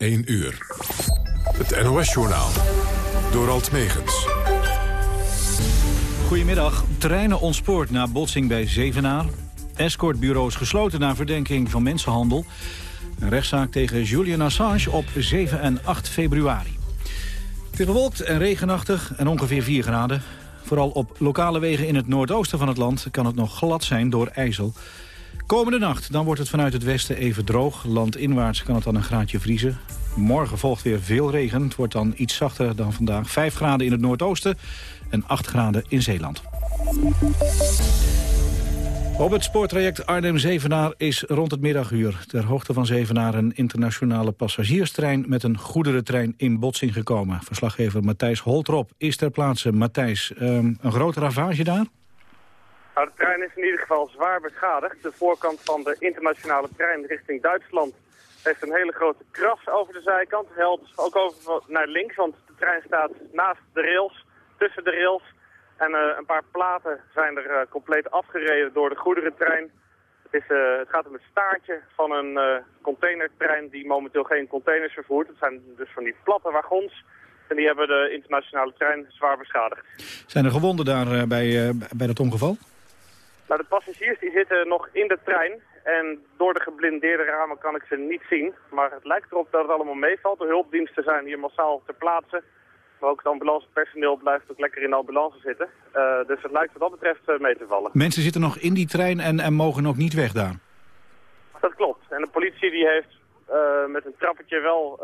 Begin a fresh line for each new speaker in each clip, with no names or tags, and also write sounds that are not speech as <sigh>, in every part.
1 uur. Het NOS-journaal. Door Alt Megens.
Goedemiddag. Treinen ontspoord na botsing bij Zevenaar. Escortbureaus gesloten na verdenking van mensenhandel. Een rechtszaak tegen Julian Assange op 7 en 8 februari. Het is en regenachtig en ongeveer 4 graden. Vooral op lokale wegen in het noordoosten van het land kan het nog glad zijn door ijzel. Komende nacht dan wordt het vanuit het westen even droog. Landinwaarts kan het dan een graadje vriezen. Morgen volgt weer veel regen. Het wordt dan iets zachter dan vandaag. 5 graden in het noordoosten en 8 graden in Zeeland. Op het spoortraject Arnhem-Zevenaar is rond het middaguur... ter hoogte van Zevenaar een internationale passagierstrein... met een goederentrein in botsing gekomen. Verslaggever Matthijs Holtrop is ter plaatse. Matthijs, um, een grote ravage daar?
Nou, de trein is in ieder geval zwaar beschadigd. De voorkant van de internationale trein richting Duitsland... heeft een hele grote kras over de zijkant. Helpt ook over naar links, want de trein staat naast de rails, tussen de rails... En uh, een paar platen zijn er uh, compleet afgereden door de goederentrein. Het, is, uh, het gaat om het staartje van een containertrein die momenteel geen containers vervoert. Het zijn dus van die platte wagons. En die hebben de internationale trein zwaar beschadigd.
Zijn er gewonden daar bij, bij dat ongeval?
Nou, de passagiers die zitten nog in de trein. En door de geblindeerde ramen kan ik ze niet zien. Maar het lijkt erop dat het allemaal meevalt. De hulpdiensten zijn hier massaal ter plaatse. Maar ook het ambulancepersoneel blijft ook lekker in de ambulance zitten. Uh, dus het lijkt wat dat betreft uh, mee te vallen.
Mensen zitten nog in die trein en, en mogen ook niet weg daar?
Dat klopt. En de politie die heeft uh, met een trappetje wel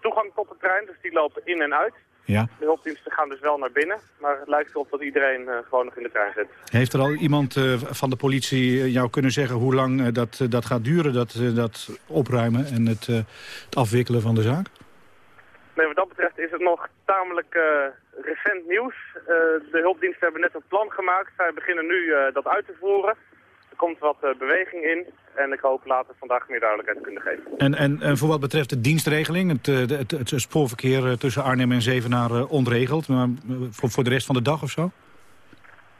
toegang tot de trein. Dus die lopen in en uit.
Ja.
De hulpdiensten gaan dus wel naar binnen. Maar het lijkt erop dat iedereen gewoon nog in de trein zit.
Heeft er al iemand van de politie jou kunnen zeggen hoe lang dat, dat gaat duren? Dat, dat opruimen en het, het afwikkelen van de zaak?
Nee, wat dat betreft is het nog tamelijk recent nieuws. De hulpdiensten hebben net een plan gemaakt. Zij beginnen nu dat uit te voeren. Er komt wat beweging in en ik hoop later vandaag meer duidelijkheid te kunnen geven.
En, en, en voor wat betreft de dienstregeling, het, het, het, het spoorverkeer tussen Arnhem en Zevenaar ontregeld, maar voor, voor de rest van de dag of zo?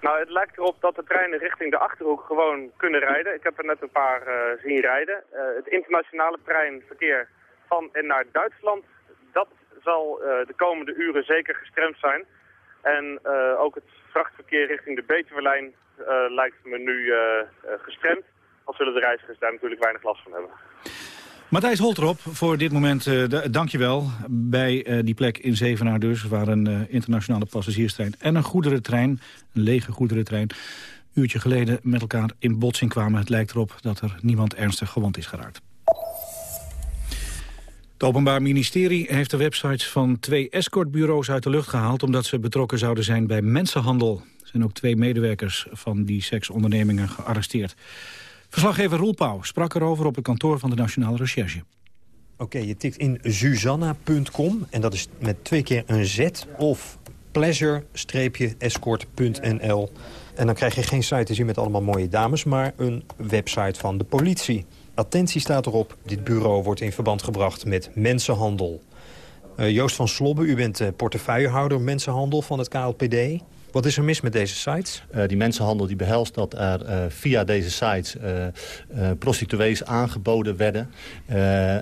Nou, het lijkt erop dat de treinen richting de Achterhoek gewoon kunnen rijden. Ik heb er net een paar zien rijden. het internationale treinverkeer van en naar Duitsland, dat zal uh, de komende uren zeker gestremd zijn. En ook het vrachtverkeer richting de Betuwelijn lijkt me nu gestremd. Al zullen de reizigers daar natuurlijk weinig last van hebben.
Matthijs Holtrop, voor dit moment uh, dank je wel. Bij die plek in Zevenaar dus, waar een internationale passagierstrein en een goederentrein, een lege goederentrein, een uurtje geleden met elkaar in botsing kwamen. Het lijkt erop dat er niemand ernstig gewond is geraakt. Het Openbaar Ministerie heeft de websites van twee escortbureaus uit de lucht gehaald... omdat ze betrokken zouden zijn bij mensenhandel. Er zijn ook twee medewerkers van die seksondernemingen gearresteerd. Verslaggever Roel Pauw sprak erover op het kantoor van de Nationale Recherche.
Oké, je tikt in Susanna.com en dat is met twee keer een Z of pleasure-escort.nl. En dan krijg je geen site te zien met allemaal mooie dames, maar een website van de politie. Attentie staat erop, dit bureau wordt in verband gebracht met mensenhandel. Uh, Joost van Slobbe, u bent uh, portefeuillehouder mensenhandel van het KLPD. Wat is er mis met deze sites?
Uh, die mensenhandel die behelst dat er uh, via deze sites uh, prostituees aangeboden werden.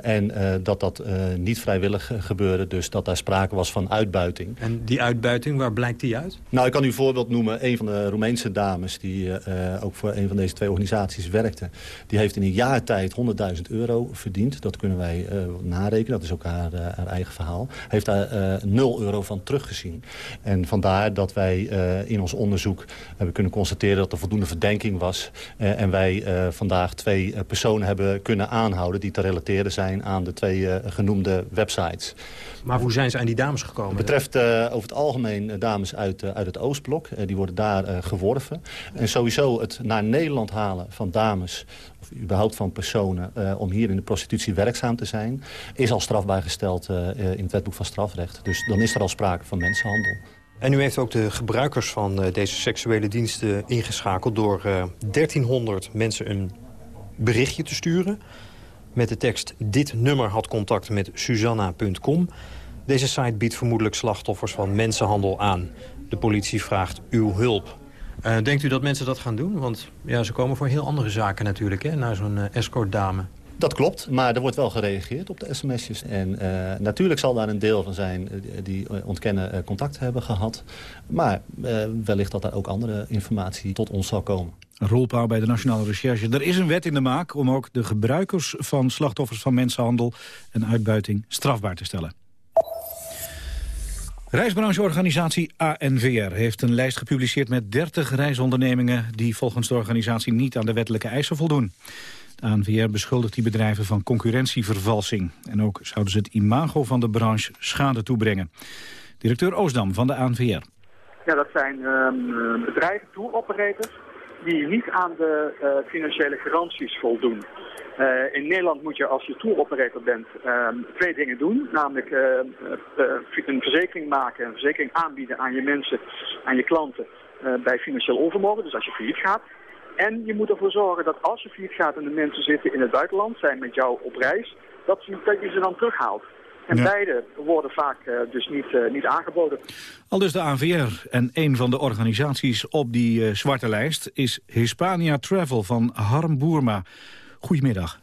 en dat dat niet vrijwillig gebeurde. Dus dat daar sprake was van uitbuiting.
En die uitbuiting, waar blijkt die uit?
Nou, ik kan u een voorbeeld noemen. Een van de Roemeense dames die ook voor een van deze twee organisaties werkte. Die heeft in een jaar tijd 100.000 euro verdiend. Dat kunnen wij narekenen. Dat is ook haar, haar eigen verhaal. Heeft daar 0 euro van teruggezien. En vandaar dat wij uh, in ons onderzoek hebben kunnen constateren dat er voldoende verdenking was. Uh, en wij vandaag twee personen hebben kunnen aanhouden die te relateren zijn aan de twee genoemde websites.
Maar hoe zijn ze aan die dames gekomen?
Het betreft over het algemeen dames uit, uit het Oostblok. die worden daar geworven. En sowieso het naar Nederland halen van dames of überhaupt van personen uh, om hier in de prostitutie werkzaam te zijn... is al strafbaar gesteld uh, in het wetboek van strafrecht. Dus dan is er al sprake van mensenhandel.
En u heeft ook de gebruikers van uh, deze seksuele diensten ingeschakeld... door uh, 1300 mensen een berichtje te sturen... met de tekst dit nummer had contact met Susanna.com. Deze site biedt vermoedelijk slachtoffers van mensenhandel aan. De politie vraagt uw hulp. Uh, denkt u dat mensen dat gaan doen? Want ja, ze komen voor heel andere zaken natuurlijk, hè, naar zo'n escortdame.
Dat klopt, maar er wordt wel gereageerd op de sms'jes. En natuurlijk zal daar een deel van zijn die ontkennen contact hebben gehad. Maar wellicht dat daar ook andere informatie tot ons zal komen.
Rolpaal bij de Nationale Recherche. Er is een wet in de maak om ook de gebruikers van slachtoffers van mensenhandel en uitbuiting strafbaar te stellen. Reisbrancheorganisatie ANVR heeft een lijst gepubliceerd met 30 reisondernemingen die volgens de organisatie niet aan de wettelijke eisen voldoen. ANVR beschuldigt die bedrijven van concurrentievervalsing. En ook zouden ze het imago van de branche schade toebrengen. Directeur Oosdam van de ANVR.
Ja, dat zijn um, bedrijven, tour-operators, die niet aan de uh, financiële garanties voldoen. Uh, in Nederland moet je als je touroperator bent uh, twee dingen doen. Namelijk uh, een verzekering maken, een verzekering aanbieden aan je mensen, aan je klanten bij financieel onvermogen. Dus als je failliet gaat. En je moet ervoor zorgen dat als je failliet gaat en de mensen zitten in het buitenland, zijn met jou op reis, dat, dat je ze dan terughaalt. En beide worden vaak dus niet, niet aangeboden.
Al dus de ANVR en een van de organisaties op die zwarte lijst is Hispania Travel van Harm Boerma. Goedemiddag.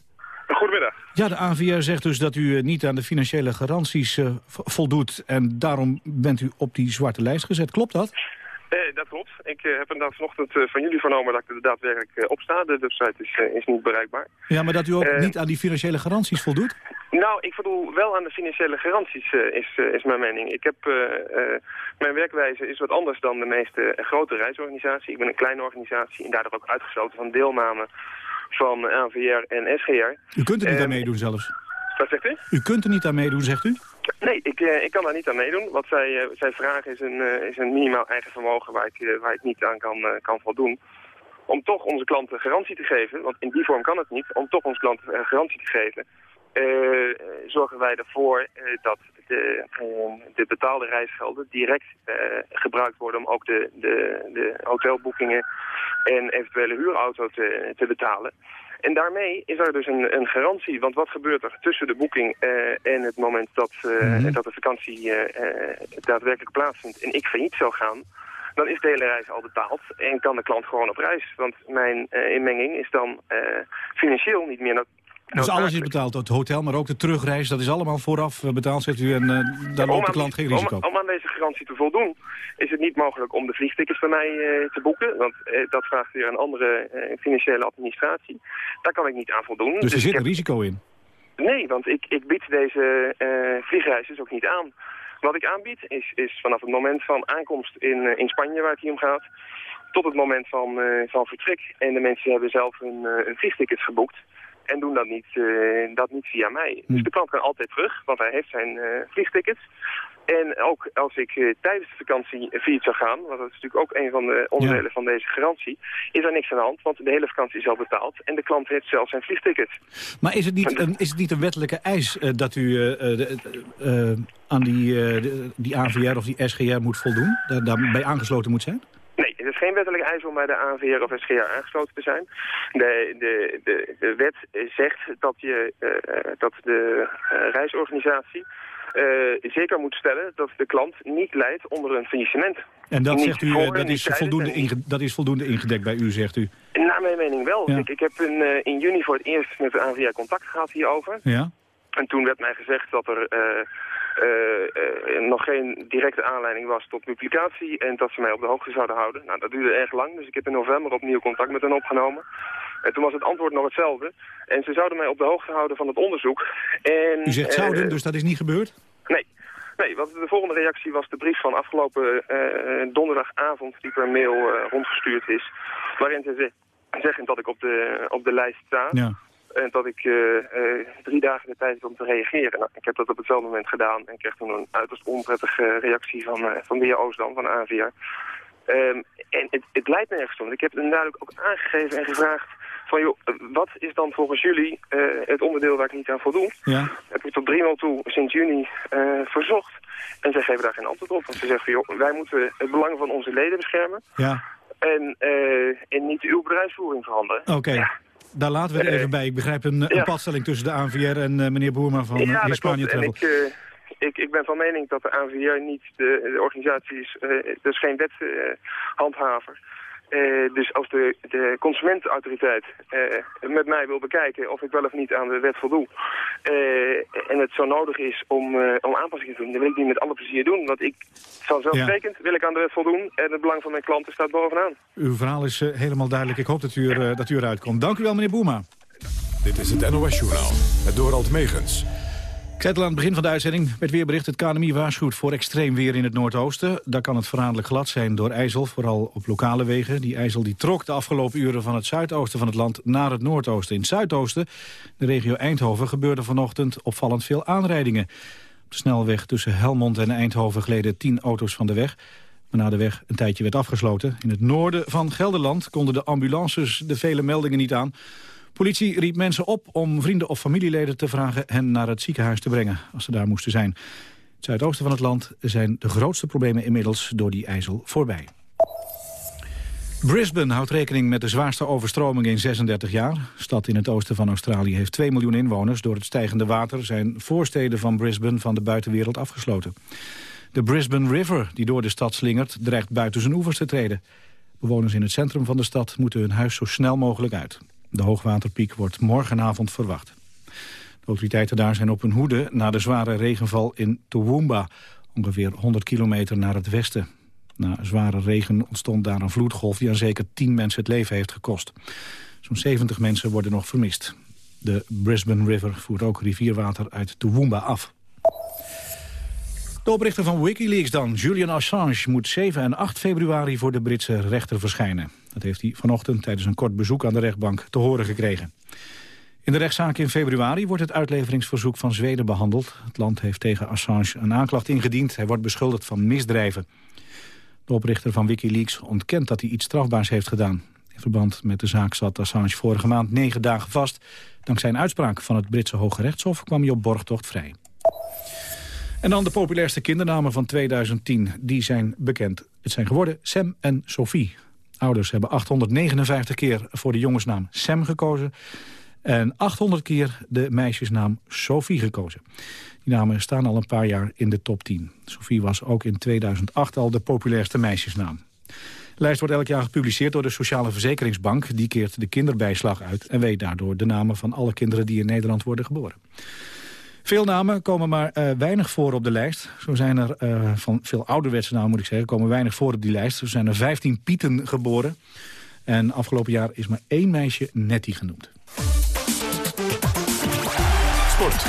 Goedemiddag.
Ja, de ANVR zegt dus dat u eh, niet aan de financiële garanties uh, voldoet... en daarom bent u op die zwarte lijst gezet. Klopt dat?
Eh, dat klopt. Ik uh, heb inderdaad vanochtend van jullie vernomen dat ik er daadwerkelijk op sta. De website is, is niet bereikbaar.
Ja, maar dat u ook niet aan die financiële garanties voldoet?
Nou, ik voldoe wel aan de financiële garanties, is, is mijn mening. Ik heb, mijn werkwijze is wat anders dan de meeste grote reisorganisaties. Ik ben een kleine organisatie en daardoor ook uitgesloten van deelname van ANVR en SGR.
U kunt er niet aan meedoen zelfs?
Wat zegt u?
U kunt er niet aan meedoen, zegt u?
Nee, ik, uh, ik kan daar niet aan meedoen. Wat zij, uh, zij vragen is een, uh, is een minimaal eigen vermogen waar ik, ik niet aan kan, kan voldoen. Om toch onze klanten garantie te geven, want in die vorm kan het niet, om toch onze klanten garantie te geven, zorgen wij ervoor dat de, de betaalde reisgelden direct gebruikt worden om ook de, de, de hotelboekingen en eventuele huurauto te, te betalen. En daarmee is er dus een, een, garantie. Want wat gebeurt er tussen de boeking uh, en het moment dat, uh, mm -hmm. dat de vakantie uh, daadwerkelijk plaatsvindt en ik failliet zou gaan, dan is de hele reis al betaald en kan de klant gewoon op reis. Want mijn inmenging is dan financieel niet meer
dus alles is betaald, het hotel, maar ook de terugreis, dat is allemaal vooraf eh, betaald, zegt u, en uh, daar loopt de klant geen risico.
Om, om, aan deze garantie te voldoen, is het niet mogelijk om de vliegtickets bij mij uh, te boeken, want uh, dat vraagt weer een andere financiële administratie. Daar kan ik niet aan voldoen.
Dus, dus er zit een risico in?
Nee, want ik, ik bied deze vliegreizen ook niet aan. Wat ik aanbied is, is vanaf het moment van aankomst in, in Spanje, waar het hier om gaat, tot het moment van, van vertrek. En de mensen hebben zelf hun, hun vliegtickets geboekt en doen dat niet, uh, dat niet via mij. Dus hm. de klant kan altijd terug, want hij heeft zijn uh, vliegtickets. En ook als ik uh, tijdens de vakantie failliet zou gaan, want dat is natuurlijk ook een van de onderdelen ja. van deze garantie, is er niks aan de hand, want de hele vakantie is al betaald en de klant heeft zelf zijn vliegticket.
Maar is het niet, een, is het niet een wettelijke eis dat u de, aan die, die AVR of die SGR moet voldoen, daar, daarbij aangesloten moet zijn?
Nee, het is geen wettelijke eis om bij de ANVR of SGR aangesloten te zijn. De, de, de, de wet zegt dat, je, uh, dat de uh, reisorganisatie uh, zeker moet stellen dat de klant niet leidt onder een faillissement.
En dat zegt u, dat is, voldoende dat is voldoende ingedekt bij u, zegt u?
Naar mijn mening wel. Ja. Ik, ik heb in, in juni voor het eerst met de ANVR contact gehad hierover.
Ja.
En toen werd mij gezegd dat er uh, nog geen directe aanleiding was tot publicatie en dat ze mij op de hoogte zouden houden. Nou, dat duurde erg lang, dus ik heb in november opnieuw contact met hen opgenomen. En toen was het antwoord nog hetzelfde. En ze zouden mij op de hoogte houden van het onderzoek. En,
U zegt zouden, dus dat is niet gebeurd?
Nee. Nee, want de volgende reactie was de brief van afgelopen donderdagavond die per mail rondgestuurd is. Waarin ze zeggen dat ik op de, op de lijst sta. Ja. En dat ik uh, uh, drie dagen de tijd heb om te reageren. Nou, ik heb dat op hetzelfde moment gedaan en kreeg toen een uiterst onprettige reactie van, uh, van de heer Oostdam van AVR. Um, en het, het leidt nergens om. Ik heb het duidelijk ook aangegeven en gevraagd van joh, wat is dan volgens jullie het onderdeel waar ik niet aan voldoe?
Ja.
Heb ik tot driemaal toe sinds juni verzocht. En zij geven daar geen antwoord op. Want ze zeggen van joh, wij moeten het belang van onze leden beschermen.
Ja.
En, en niet uw bedrijfsvoering veranderen.
Oké. Okay. Ja daar laten we het even bij. Ik begrijp een, een ja. padstelling tussen de ANVR en uh, meneer Boerma van ja, Hispania Travel.
Ik, ik, ik, ben van mening dat de ANVR niet de, de organisatie is, dus geen wethandhaver. Uh, dus als de, de consumentenautoriteit uh, met mij wil bekijken of ik wel of niet aan de wet voldoe... Uh, en het zo nodig is om, om aanpassingen te doen, dan wil ik die met alle plezier doen. Want ik, vanzelfsprekend ja. wil ik aan de wet voldoen en het belang van mijn klanten staat bovenaan.
Uw verhaal is helemaal duidelijk. Ik hoop dat u, er, dat u eruit komt. Dank u wel, meneer Boema.
Dit is het NOS Journaal, het Dorald Megens.
Ik aan het begin van de uitzending. Met weerbericht het KNMI waarschuwt voor extreem weer in het noordoosten. Daar kan het verraderlijk glad zijn door ijzel, vooral op lokale wegen. Die ijzel die trok de afgelopen uren van het zuidoosten van het land naar het noordoosten. In het zuidoosten, de regio Eindhoven, gebeurde vanochtend opvallend veel aanrijdingen. Op de snelweg tussen Helmond en Eindhoven gleden tien auto's van de weg. Waarna de weg een tijdje werd afgesloten. In het noorden van Gelderland konden de ambulances de vele meldingen niet aan... Politie riep mensen op om vrienden of familieleden te vragen hen naar het ziekenhuis te brengen als ze daar moesten zijn. Het zuidoosten van het land zijn de grootste problemen inmiddels door die ijzel voorbij. Brisbane houdt rekening met de zwaarste overstroming in 36 jaar. Stad in het oosten van Australië heeft 2 miljoen inwoners. Door het stijgende water zijn voorsteden van Brisbane van de buitenwereld afgesloten. De Brisbane River, die door de stad slingert, dreigt buiten zijn oevers te treden. Bewoners in het centrum van de stad moeten hun huis zo snel mogelijk uit. De hoogwaterpiek wordt morgenavond verwacht. De autoriteiten daar zijn op hun hoede na de zware regenval in Toowoomba, ongeveer 100 kilometer naar het westen. Na zware regen ontstond daar een vloedgolf die aan zeker 10 mensen het leven heeft gekost. Zo'n 70 mensen worden nog vermist. De Brisbane River voert ook rivierwater uit Toowoomba af. De oprichter van Wikileaks dan, Julian Assange, moet 7 en 8 februari voor de Britse rechter verschijnen. Dat heeft hij vanochtend tijdens een kort bezoek aan de rechtbank te horen gekregen. In de rechtszaak in februari wordt het uitleveringsverzoek van Zweden behandeld. Het land heeft tegen Assange een aanklacht ingediend. Hij wordt beschuldigd van misdrijven. De oprichter van Wikileaks ontkent dat hij iets strafbaars heeft gedaan. In verband met de zaak zat Assange vorige maand negen dagen vast. Dankzij een uitspraak van het Britse Hoge Rechtshof kwam hij op borgtocht vrij. En dan de populairste kindernamen van 2010. Die zijn bekend. Het zijn geworden Sam en Sophie. Ouders hebben 859 keer voor de jongensnaam Sam gekozen... en 800 keer de meisjesnaam Sophie gekozen. Die namen staan al een paar jaar in de top 10. Sophie was ook in 2008 al de populairste meisjesnaam. De lijst wordt elk jaar gepubliceerd door de Sociale Verzekeringsbank. Die keert de kinderbijslag uit en weet daardoor de namen van alle kinderen die in Nederland worden geboren. Veel namen komen maar uh, weinig voor op de lijst. Zo zijn er uh, van veel ouderwetse namen, moet ik zeggen, komen weinig voor op die lijst. Er zijn er 15 Pieten geboren. En afgelopen jaar is maar één meisje Nettie genoemd.
Sport.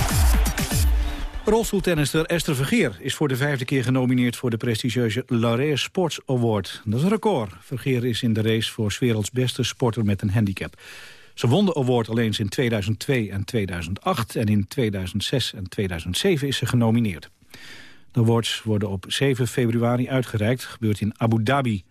Rolstoeltennister Esther Vergeer is voor de vijfde keer genomineerd voor de prestigieuze Laureus Sports Award. Dat is een record. Vergeer is in de race voor werelds beste sporter met een handicap. Ze won de award al eens in 2002 en 2008 en in 2006 en 2007 is ze genomineerd. De awards worden op 7 februari uitgereikt, gebeurt in Abu Dhabi.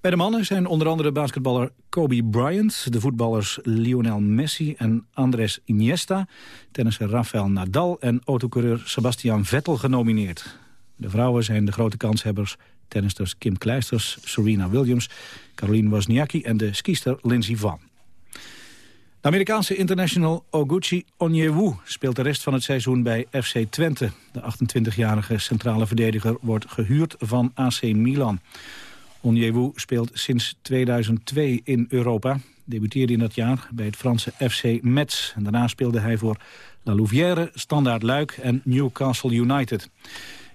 Bij de mannen zijn onder andere basketballer Kobe Bryant... de voetballers Lionel Messi en Andres Iniesta... tennisser Rafael Nadal en autocoureur Sebastian Vettel genomineerd. De vrouwen zijn de grote kanshebbers tennisters Kim Kleisters, Serena Williams... Caroline Wozniacki en de skiester Lindsey Van. De Amerikaanse international Oguchi Onyewu speelt de rest van het seizoen bij FC Twente. De 28-jarige centrale verdediger wordt gehuurd van AC Milan. Onyewu speelt sinds 2002 in Europa. Debuteerde in dat jaar bij het Franse FC Metz. En daarna speelde hij voor La Louvière, Standaard Luik en Newcastle United.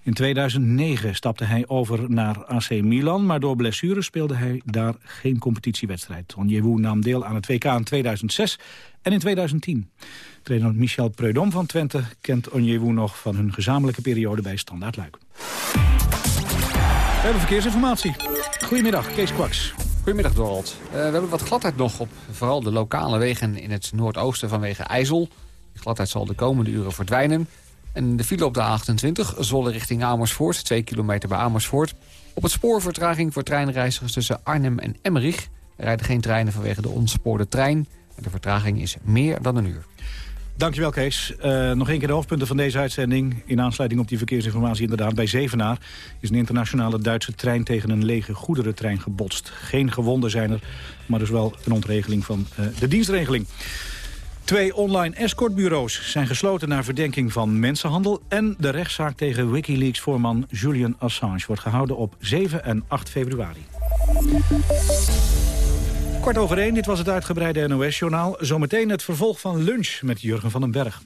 In 2009 stapte hij over naar AC Milan, maar door blessures speelde hij daar geen competitiewedstrijd. Onyewu nam deel aan het WK in 2006 en in 2010. Trainer Michel Preudom van Twente kent Onyewu nog van hun gezamenlijke periode bij Standaard Luik. We hebben verkeersinformatie. Goedemiddag, Kees Kwaks.
Goedemiddag, Dorald. Uh, we hebben wat gladheid nog op vooral de lokale wegen in het noordoosten vanwege IJssel. Die gladheid zal de komende uren verdwijnen. En de file op de A28, Zolle richting Amersfoort, 2 kilometer bij Amersfoort. Op het spoor vertraging voor treinreizigers tussen Arnhem en Emmerich. Er rijden geen treinen vanwege de ontspoorde trein. De vertraging is meer dan een uur.
Dankjewel Kees. Uh, nog één keer de hoofdpunten van deze uitzending. In aansluiting op die verkeersinformatie inderdaad bij Zevenaar... is een internationale Duitse trein tegen een lege goederentrein gebotst. Geen gewonden zijn er, maar dus wel een ontregeling van uh, de dienstregeling. Twee online escortbureaus zijn gesloten naar verdenking van mensenhandel... en de rechtszaak tegen Wikileaks-voorman Julian Assange wordt gehouden op 7 en 8 februari. Kwart over één, dit was het uitgebreide NOS-journaal. Zometeen het vervolg van lunch met Jurgen van den Berg.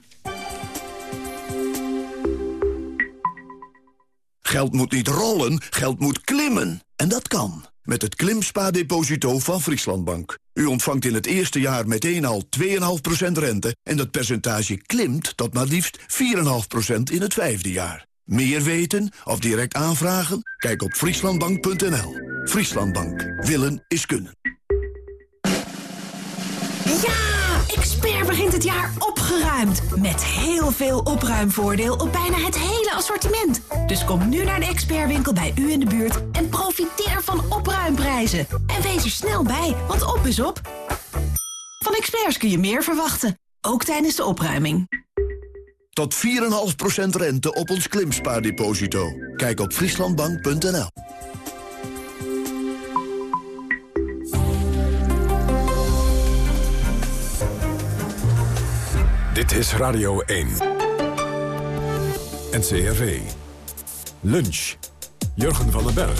Geld moet niet rollen, geld moet klimmen. En dat kan. Met het Klimspa-deposito van Frieslandbank. U ontvangt in het eerste jaar meteen al 2,5% rente... en dat percentage klimt tot maar liefst 4,5% in het vijfde jaar. Meer weten of direct aanvragen? Kijk op frieslandbank.nl. Frieslandbank. Willen is kunnen.
Begint het jaar opgeruimd. Met heel veel opruimvoordeel op bijna het hele assortiment. Dus kom nu naar de expertwinkel bij u in de buurt en profiteer van opruimprijzen. En wees er snel bij, want op is op. Van experts kun je meer verwachten. Ook tijdens de opruiming.
Tot 4,5% rente op ons klimspaardeposito. Kijk op frieslandbank.nl.
Dit is Radio 1. NCRV. Lunch. Jurgen van den Berg.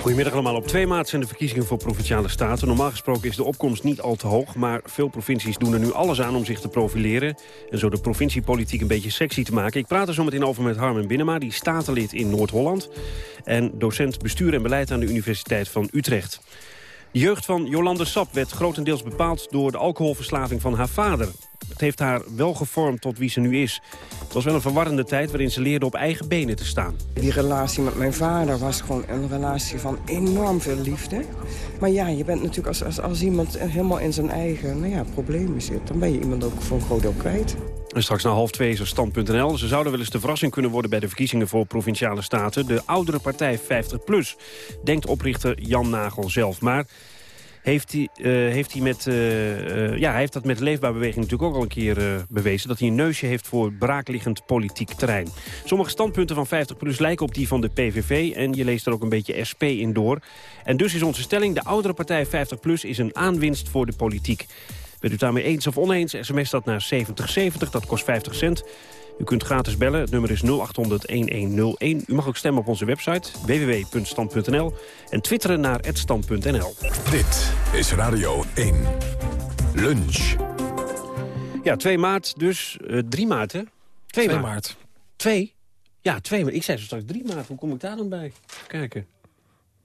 Goedemiddag allemaal. Op 2 maart zijn de verkiezingen voor Provinciale Staten. Normaal gesproken is de opkomst niet al te hoog... maar veel provincies doen er nu alles aan om zich te profileren... en zo de provinciepolitiek een beetje sexy te maken. Ik praat er zo meteen over met Harmen Binnenma, die statenlid in Noord-Holland... en docent bestuur en beleid aan de Universiteit van Utrecht. De jeugd van Jolande Sap werd grotendeels bepaald door de alcoholverslaving van haar vader. Het heeft haar wel gevormd tot wie ze nu is. Het was wel een verwarrende tijd waarin ze leerde op eigen benen te staan.
Die relatie met mijn vader was gewoon een relatie van enorm veel liefde. Maar ja, je bent natuurlijk als, als, als iemand helemaal in zijn eigen nou ja, problemen zit... dan ben je iemand ook voor een groot deel kwijt.
En straks na half twee is er stand.nl. Ze zouden wel eens de verrassing kunnen worden bij de verkiezingen voor Provinciale Staten. De oudere partij 50PLUS, denkt oprichter Jan Nagel zelf. Maar heeft hij, uh, heeft hij met, uh, uh, ja, hij heeft dat met de Leefbaarbeweging natuurlijk ook al een keer bewezen... dat hij een neusje heeft voor braakliggend politiek terrein. Sommige standpunten van 50PLUS lijken op die van de PVV... en je leest er ook een beetje SP in door. En dus is onze stelling, de oudere partij 50PLUS is een aanwinst voor de politiek. Bent u daarmee eens of oneens, sms dat naar 7070, dat kost 50 cent... U kunt gratis bellen, het nummer is 0800-1101. U mag ook stemmen op onze website www.stand.nl en twitteren naar @stand.nl.
Dit is Radio 1. Lunch.
Ja, 2 maart dus. Uh, 3 maart, hè? 2,
2 maart.
2? Ja, 2 maart. Ik zei zo straks 3 maart. Hoe kom ik daar dan bij? Even kijken.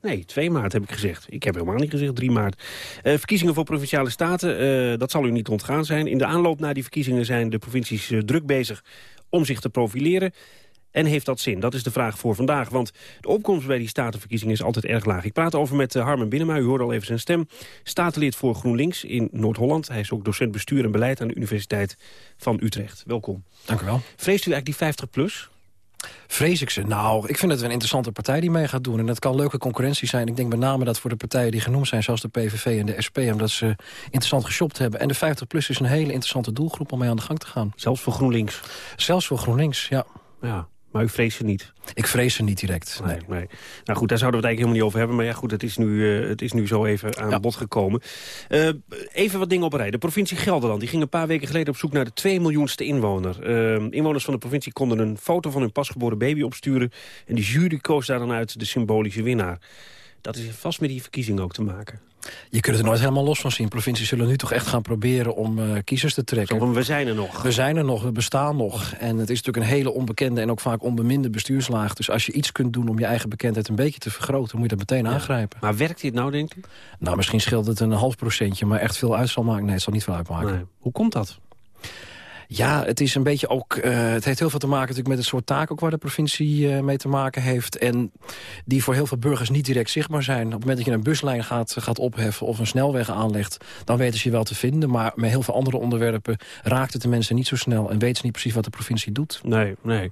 Nee, 2 maart heb ik gezegd. Ik heb helemaal niet gezegd 3 maart. Uh, verkiezingen voor Provinciale Staten, uh, dat zal u niet ontgaan zijn. In de aanloop naar die verkiezingen zijn de provincies uh, druk bezig om zich te profileren. En heeft dat zin? Dat is de vraag voor vandaag. Want de opkomst bij die statenverkiezingen is altijd erg laag. Ik praat over met uh, Harmen Binnenma, u hoorde al even zijn stem. Statenlid voor GroenLinks in Noord-Holland. Hij is ook docent bestuur en beleid aan de Universiteit van Utrecht. Welkom.
Dank u wel.
Vreest u eigenlijk die 50 plus?
Vrees ik ze? Nou, ik vind het een interessante partij die mee gaat doen. En dat kan leuke concurrentie zijn. Ik denk met name dat voor de partijen die genoemd zijn... zoals de PVV en de SP, omdat ze interessant geshopt hebben. En de 50PLUS is een hele interessante doelgroep om mee aan de gang te gaan.
Zelfs voor GroenLinks?
Zelfs voor GroenLinks, ja.
Ja. Maar u vreest ze niet?
Ik vrees ze niet direct, nee.
nee. nee. Nou goed, daar zouden we het eigenlijk helemaal niet over hebben. Maar ja, goed, het is nu, uh, het is nu zo even aan ja. bod gekomen. Uh, even wat dingen op een rij. De provincie Gelderland die ging een paar weken geleden op zoek naar de 2 miljoenste inwoner. Uh, inwoners van de provincie konden een foto van hun pasgeboren baby opsturen. En de jury koos daar dan uit de symbolische winnaar. Dat is vast met die verkiezing ook te maken.
Je kunt het er nooit helemaal los van zien. Provincies zullen nu toch echt gaan proberen om uh, kiezers te trekken.
Zo, we zijn er nog.
We zijn er nog, we bestaan nog. En het is natuurlijk een hele onbekende en ook vaak onbeminde bestuurslaag. Dus als je iets kunt doen om je eigen bekendheid een beetje te vergroten... moet je dat meteen ja. aangrijpen.
Maar werkt dit nou, denk ik?
Nou, misschien scheelt het een half procentje, maar echt veel uit zal maken. Nee, het zal niet veel uitmaken. Nee.
Hoe komt dat?
Ja, het is een beetje ook. Uh, het heeft heel veel te maken natuurlijk met het soort taak ook waar de provincie uh, mee te maken heeft. En die voor heel veel burgers niet direct zichtbaar zijn. Op het moment dat je een buslijn gaat, gaat opheffen of een snelweg aanlegt, dan weten ze je wel te vinden. Maar met heel veel andere onderwerpen raakt het de mensen niet zo snel en weten ze niet precies wat de provincie doet.
Nee, nee.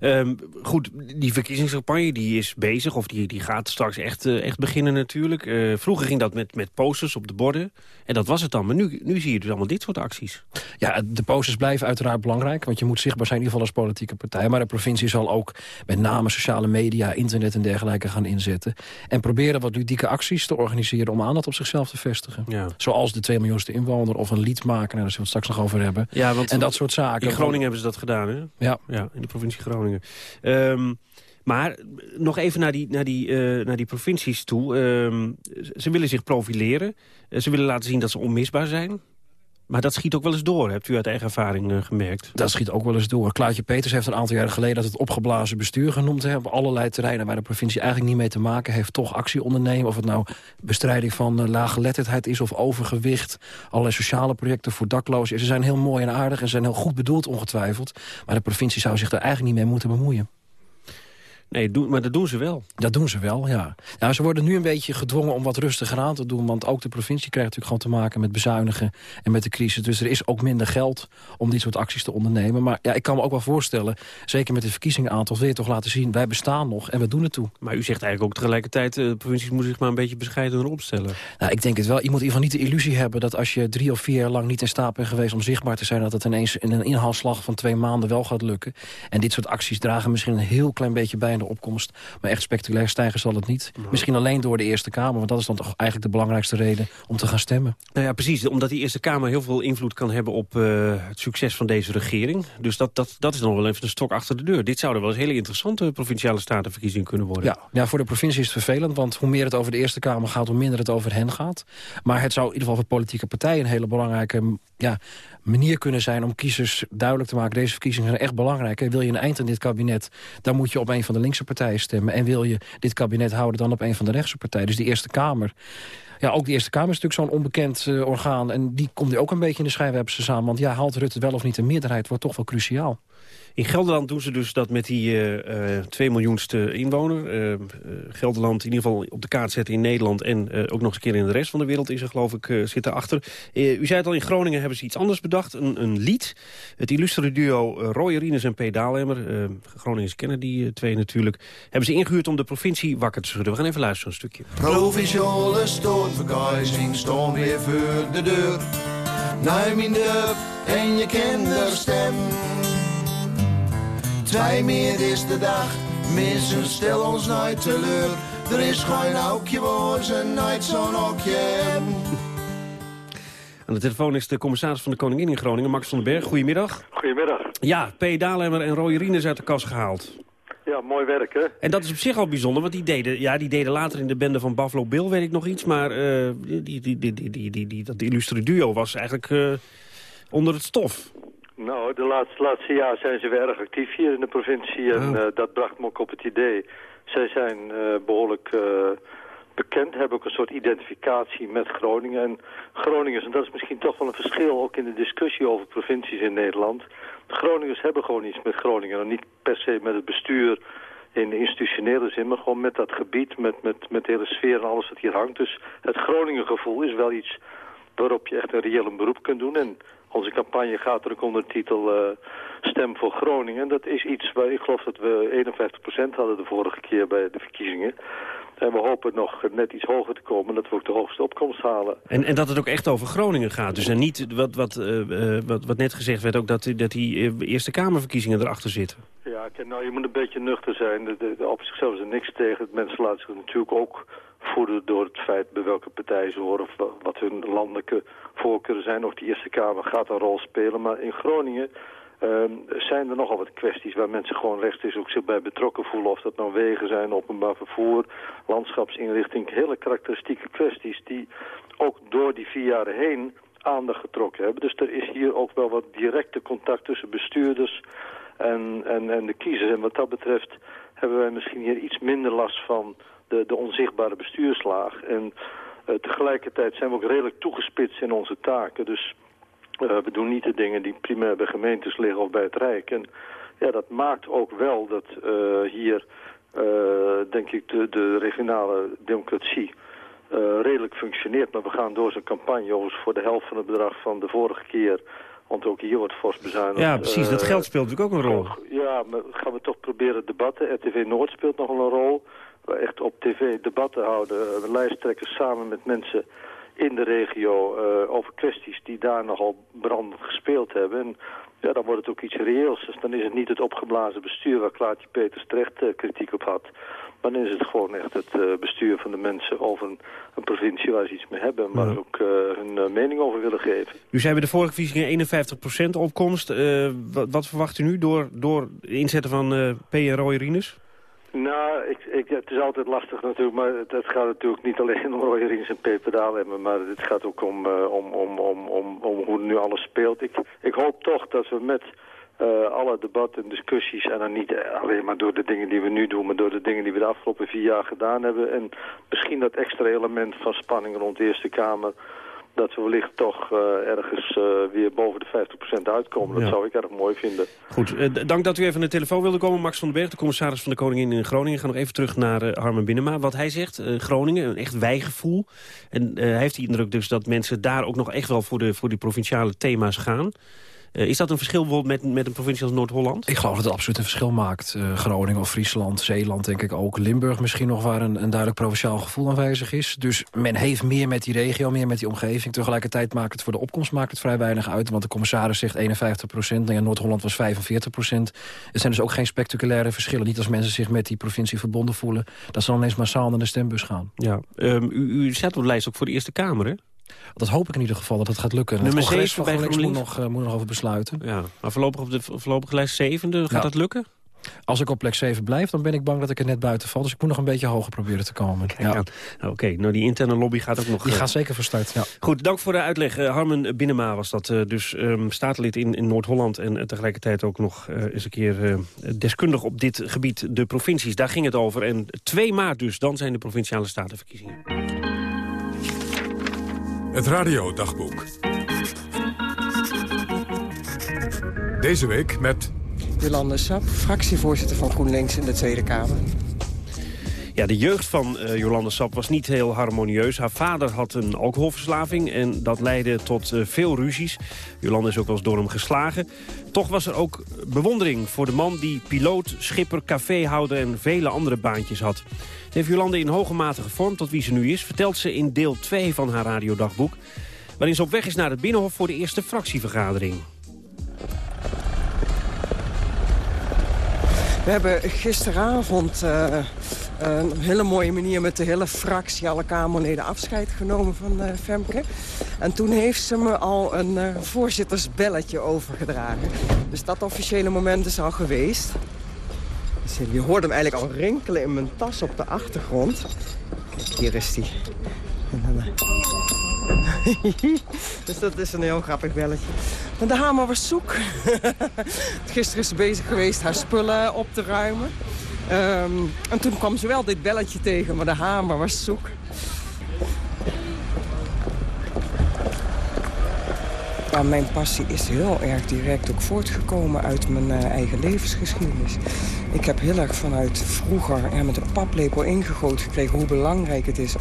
Um, goed, die verkiezingscampagne die is bezig of die, die gaat straks echt, uh, echt beginnen natuurlijk. Vroeger ging dat met, met posters op de borden. En dat was het dan. Maar nu, nu zie je dus allemaal dit soort acties.
Ja, de posters blijven uiteraard belangrijk. Want je moet zichtbaar zijn in ieder geval als politieke partij. Maar de provincie zal ook met name sociale media, internet en dergelijke gaan inzetten. En proberen wat ludieke acties te organiseren om aandacht op zichzelf te vestigen.
Ja.
Zoals de 2 miljoenste inwoner of een lied maken. Nou, daar zullen we het straks nog over hebben.
Ja, want
en dat soort zaken.
In Groningen hebben ze dat gedaan, hè?
Ja.
ja in de provincie Groningen. Um, Maar nog even naar die, naar die, eh, naar die provincies toe. Ehm, ze willen zich profileren. Eh, ze willen laten zien dat ze onmisbaar zijn. Maar dat schiet ook wel eens door, hebt u uit eigen ervaring eh, gemerkt?
Dat schiet ook wel eens door. Klaartje Peters heeft een aantal jaren geleden dat het opgeblazen bestuur genoemd. Hè, op allerlei terreinen waar de provincie eigenlijk niet mee te maken heeft... toch actie ondernemen. Of het nou bestrijding van uh, laaggeletterdheid is of overgewicht. Allerlei sociale projecten voor daklozen. Ze zijn heel mooi en aardig en zijn heel goed bedoeld ongetwijfeld. Maar de provincie zou zich daar eigenlijk niet mee moeten bemoeien.
Nee, doen, maar dat doen ze wel.
Dat doen ze wel, ja. Nou, ze worden nu een beetje gedwongen om wat rustiger aan te doen... want ook de provincie krijgt natuurlijk gewoon te maken met bezuinigen... en met de crisis. Dus er is ook minder geld om dit soort acties te ondernemen. Maar ja, ik kan me ook wel voorstellen, zeker met het verkiezingenaantal... wil je toch laten zien, wij bestaan nog en we doen het toe.
Maar u zegt eigenlijk ook tegelijkertijd... Eh, de provincies moeten zich maar een beetje bescheidener opstellen.
Nou, ik denk het wel. Je moet in ieder geval niet de illusie hebben... dat als je drie of vier jaar lang niet in staat bent geweest om zichtbaar te zijn... dat het ineens in een inhaalslag van twee maanden wel gaat lukken. En dit soort acties dragen misschien een heel klein beetje bij de opkomst. Maar echt spectaculair stijgen zal het niet. Misschien alleen door de Eerste Kamer, want dat is dan toch eigenlijk de belangrijkste reden om te gaan stemmen.
Nou ja, precies. Omdat die Eerste Kamer heel veel invloed kan hebben op uh, het succes van deze regering. Dus dat, dat, dat is nog wel even de stok achter de deur. Dit zouden wel eens hele interessante provinciale statenverkiezingen kunnen worden.
Ja, ja, voor de provincie is het vervelend, want hoe meer het over de Eerste Kamer gaat, hoe minder het over hen gaat. Maar het zou in ieder geval voor politieke partijen een hele belangrijke ja, manier kunnen zijn om kiezers duidelijk te maken... deze verkiezingen zijn echt belangrijk. Wil je een eind aan dit kabinet, dan moet je op een van de linkse partijen stemmen. En wil je dit kabinet houden, dan op een van de rechtse partijen. Dus de Eerste Kamer. Ja, ook de Eerste Kamer is natuurlijk zo'n onbekend uh, orgaan. En die komt ook een beetje in de schijnwerpers samen. Want ja, haalt Rutte wel of niet een meerderheid, wordt toch wel cruciaal.
In Gelderland doen ze dus dat met die uh, 2 miljoenste inwoner. Uh, Gelderland in ieder geval op de kaart zetten in Nederland... en ook nog eens een keer in de rest van de wereld is er geloof ik zit erachter. u zei het al, in Groningen hebben ze iets anders bedacht. Een, een lied. Het illustre duo Roy Rines en P. Daalhemmer. Groningers kennen die twee natuurlijk. Hebben ze ingehuurd om de provincie wakker te schudden. We gaan even luisteren een stukje.
Provinciale stootverkiezing staan weer voor de deur. Neem in de en je kinderstem. Twee meer is de dag, missen stel ons nooit teleur. Er is geen aukje woors en nooit zo'n okje.
Aan de telefoon is de commissaris van de Koningin in Groningen, Max van den Berg. Goedemiddag.
Goedemiddag.
Ja, P. Dalemmer en Roy Rines uit de kast gehaald.
Ja, mooi werk, hè?
En dat is op zich al bijzonder, want die deden, ja, die deden later in de bende van Buffalo Bill, weet ik nog iets. Maar uh, die, die, die, die, die, die, die, dat illustre duo was eigenlijk uh, onder het stof.
Nou, de laatste, laatste jaar zijn ze weer erg actief hier in de provincie. En oh. uh, dat bracht me ook op het idee. Zij zijn uh, behoorlijk uh, bekend, hebben ook een soort identificatie met Groningen. En Groningers, en dat is misschien toch wel een verschil ook in de discussie over provincies in Nederland. De Groningers hebben gewoon iets met Groningen. En niet per se met het bestuur in de institutionele zin, maar gewoon met dat gebied, met, met, met de hele sfeer en alles wat hier hangt. Dus het Groningen gevoel is wel iets waarop je echt een reëel beroep kunt doen. En onze campagne gaat er ook onder de titel uh, Stem voor Groningen. Dat is iets waar ik geloof dat we 51% hadden de vorige keer bij de verkiezingen. En we hopen nog net iets hoger te komen, dat we ook de hoogste opkomst halen.
En, en dat het ook echt over Groningen gaat. Dus en niet wat, wat, uh, wat, wat net gezegd werd, ook dat, dat die Eerste Kamerverkiezingen erachter zitten.
Ja, nou, je moet een beetje nuchter zijn. De, de, de, op zichzelf is er niks tegen. Mensen laten zich natuurlijk ook voeden door het feit bij welke partij ze horen... of wat hun landelijke voorkeuren zijn. Of die Eerste Kamer gaat een rol spelen. Maar in Groningen zijn er nogal wat kwesties waar mensen gewoon rechtstreeks ook zich bij betrokken voelen. Of dat nou wegen zijn, openbaar vervoer, landschapsinrichting. Hele karakteristieke kwesties die ook door die vier jaren heen aandacht getrokken hebben. Dus er is hier ook wel wat directe contact tussen bestuurders en, en, en de kiezers. En wat dat betreft hebben wij misschien hier iets minder last van de, de onzichtbare bestuurslaag. En uh, tegelijkertijd zijn we ook redelijk toegespitst in onze taken. Dus uh, we doen niet de dingen die primair bij gemeentes liggen of bij het Rijk. En ja, dat maakt ook wel dat uh, hier, denk ik, de, de regionale democratie redelijk functioneert. Maar we gaan door zo'n campagne overigens voor de helft van het bedrag van de vorige keer... Want ook hier wordt fors bezuinigd.
Ja, precies. Dat geld speelt natuurlijk ook een rol.
Ja, maar gaan we toch proberen debatten. RTV Noord speelt nog een rol we echt op tv debatten houden. Lijsttrekkers samen met mensen in de regio uh, over kwesties die daar nogal brandend gespeeld hebben. En ja, dan wordt het ook iets reëels. Dus dan is het niet het opgeblazen bestuur waar Klaartje Peters terecht uh, kritiek op had. Maar dan is het gewoon echt het uh, bestuur van de mensen over een, een, provincie waar ze iets mee hebben. Maar ja. ook hun mening over willen geven.
U zei bij de vorige verkiezingen 51% opkomst. Wat, wat, verwacht u nu door, door inzetten van P. en Roy Rines?
Nou, ik, ik, het is altijd lastig natuurlijk, maar het, gaat natuurlijk niet alleen <laughs> om Roy en Peter Dalemmen, maar het gaat ook om, uh, om, om, om, om, om hoe nu alles speelt. Ik, ik hoop toch dat we met uh, alle debatten en discussies, en dan niet alleen maar door de dingen die we nu doen, maar door de dingen die we de afgelopen vier jaar gedaan hebben, en misschien dat extra element van spanning rond de Eerste Kamer, dat we wellicht toch uh, ergens uh, weer boven de 50% uitkomen. Dat zou ik erg mooi vinden.
Goed, uh, dank dat u even aan de telefoon wilde komen. Max van den Berg, de commissaris van de Koningin in Groningen. Ga nog even terug naar Harmen Binnenma. Wat hij zegt, Groningen, een echt wijgevoel. En hij heeft die indruk dus dat mensen daar ook nog echt wel voor, de, voor die provinciale thema's gaan. Uh, is dat een verschil bijvoorbeeld met, met een provincie als Noord-Holland?
Ik geloof dat het absoluut een verschil maakt. Uh, Groningen of Friesland, Zeeland denk ik ook. Limburg misschien nog waar een, een duidelijk provinciaal gevoel aanwezig is. Dus men heeft meer met die regio, meer met die omgeving. Tegelijkertijd maakt het voor de opkomst maakt het vrij weinig uit. Want de commissaris zegt 51 procent. Nou ja, Noord-Holland was 45 procent. Er zijn dus ook geen spectaculaire verschillen. Niet als mensen zich met die provincie verbonden voelen. Dat ze dan ineens massaal naar de stembus gaan.
Ja, um, u, u zet op de lijst ook voor de Eerste Kamer, hè?
Dat hoop ik in ieder geval dat het gaat lukken.
Nummer
het congres
7 bij
GroenLinks
GroenLinks
moet nog, uh, moet nog over besluiten.
Ja, maar voorlopig op de voorlopige lijst zevende, gaat
Ja.
dat lukken?
Als ik op plek 7 blijf, dan ben ik bang dat ik er net buiten val. Dus ik moet nog een beetje hoger proberen te komen. Ja.
Ja. Oké, nou die interne lobby gaat ook nog...
Die
eh,
gaat zeker van start, ja.
Goed, dank voor de uitleg. Eh, Harmen Binnenma was dat, eh, dus ehm staatslid in, in Noord-Holland... en eh, tegelijkertijd ook nog eh, eens een keer eh, deskundig op dit gebied, de provincies. Daar ging het over. En 2 maart dus, dan zijn de Provinciale Statenverkiezingen.
Het radiodagboek. Deze week met
Jolande Sap, fractievoorzitter van GroenLinks in de Tweede Kamer.
Ja, de jeugd van eh, Jolande Sap was niet heel harmonieus. Haar vader had een alcoholverslaving en dat leidde tot eh, veel ruzies. Jolande is ook wel eens door hem geslagen. Toch was er ook bewondering voor de man die piloot, schipper, caféhouder en vele andere baantjes had. Het heeft Jolande in hoge mate gevormd tot wie ze nu is... vertelt ze in deel 2 van haar radiodagboek... waarin ze op weg is naar het Binnenhof voor de eerste fractievergadering.
We hebben gisteravond eh, een hele mooie manier met de hele fractie, alle Kamerleden afscheid genomen van eh, Femke. En toen heeft ze me al een eh, voorzittersbelletje overgedragen. Dus dat officiële moment is al geweest. Dus je hoort hem eigenlijk al rinkelen in mijn tas op de achtergrond. Kijk, hier is hij. Eh, <laughs> dus dat is een heel grappig belletje. En de hamer was zoek. <laughs> Gisteren is ze bezig geweest haar spullen op te ruimen. Ehm, en toen kwam ze wel dit belletje tegen, maar de hamer was zoek. Ja, mijn passie is heel erg direct ook voortgekomen uit mijn eh, eigen levensgeschiedenis. Ik heb heel erg vanuit vroeger er met een paplepel ingegoten gekregen hoe belangrijk het is,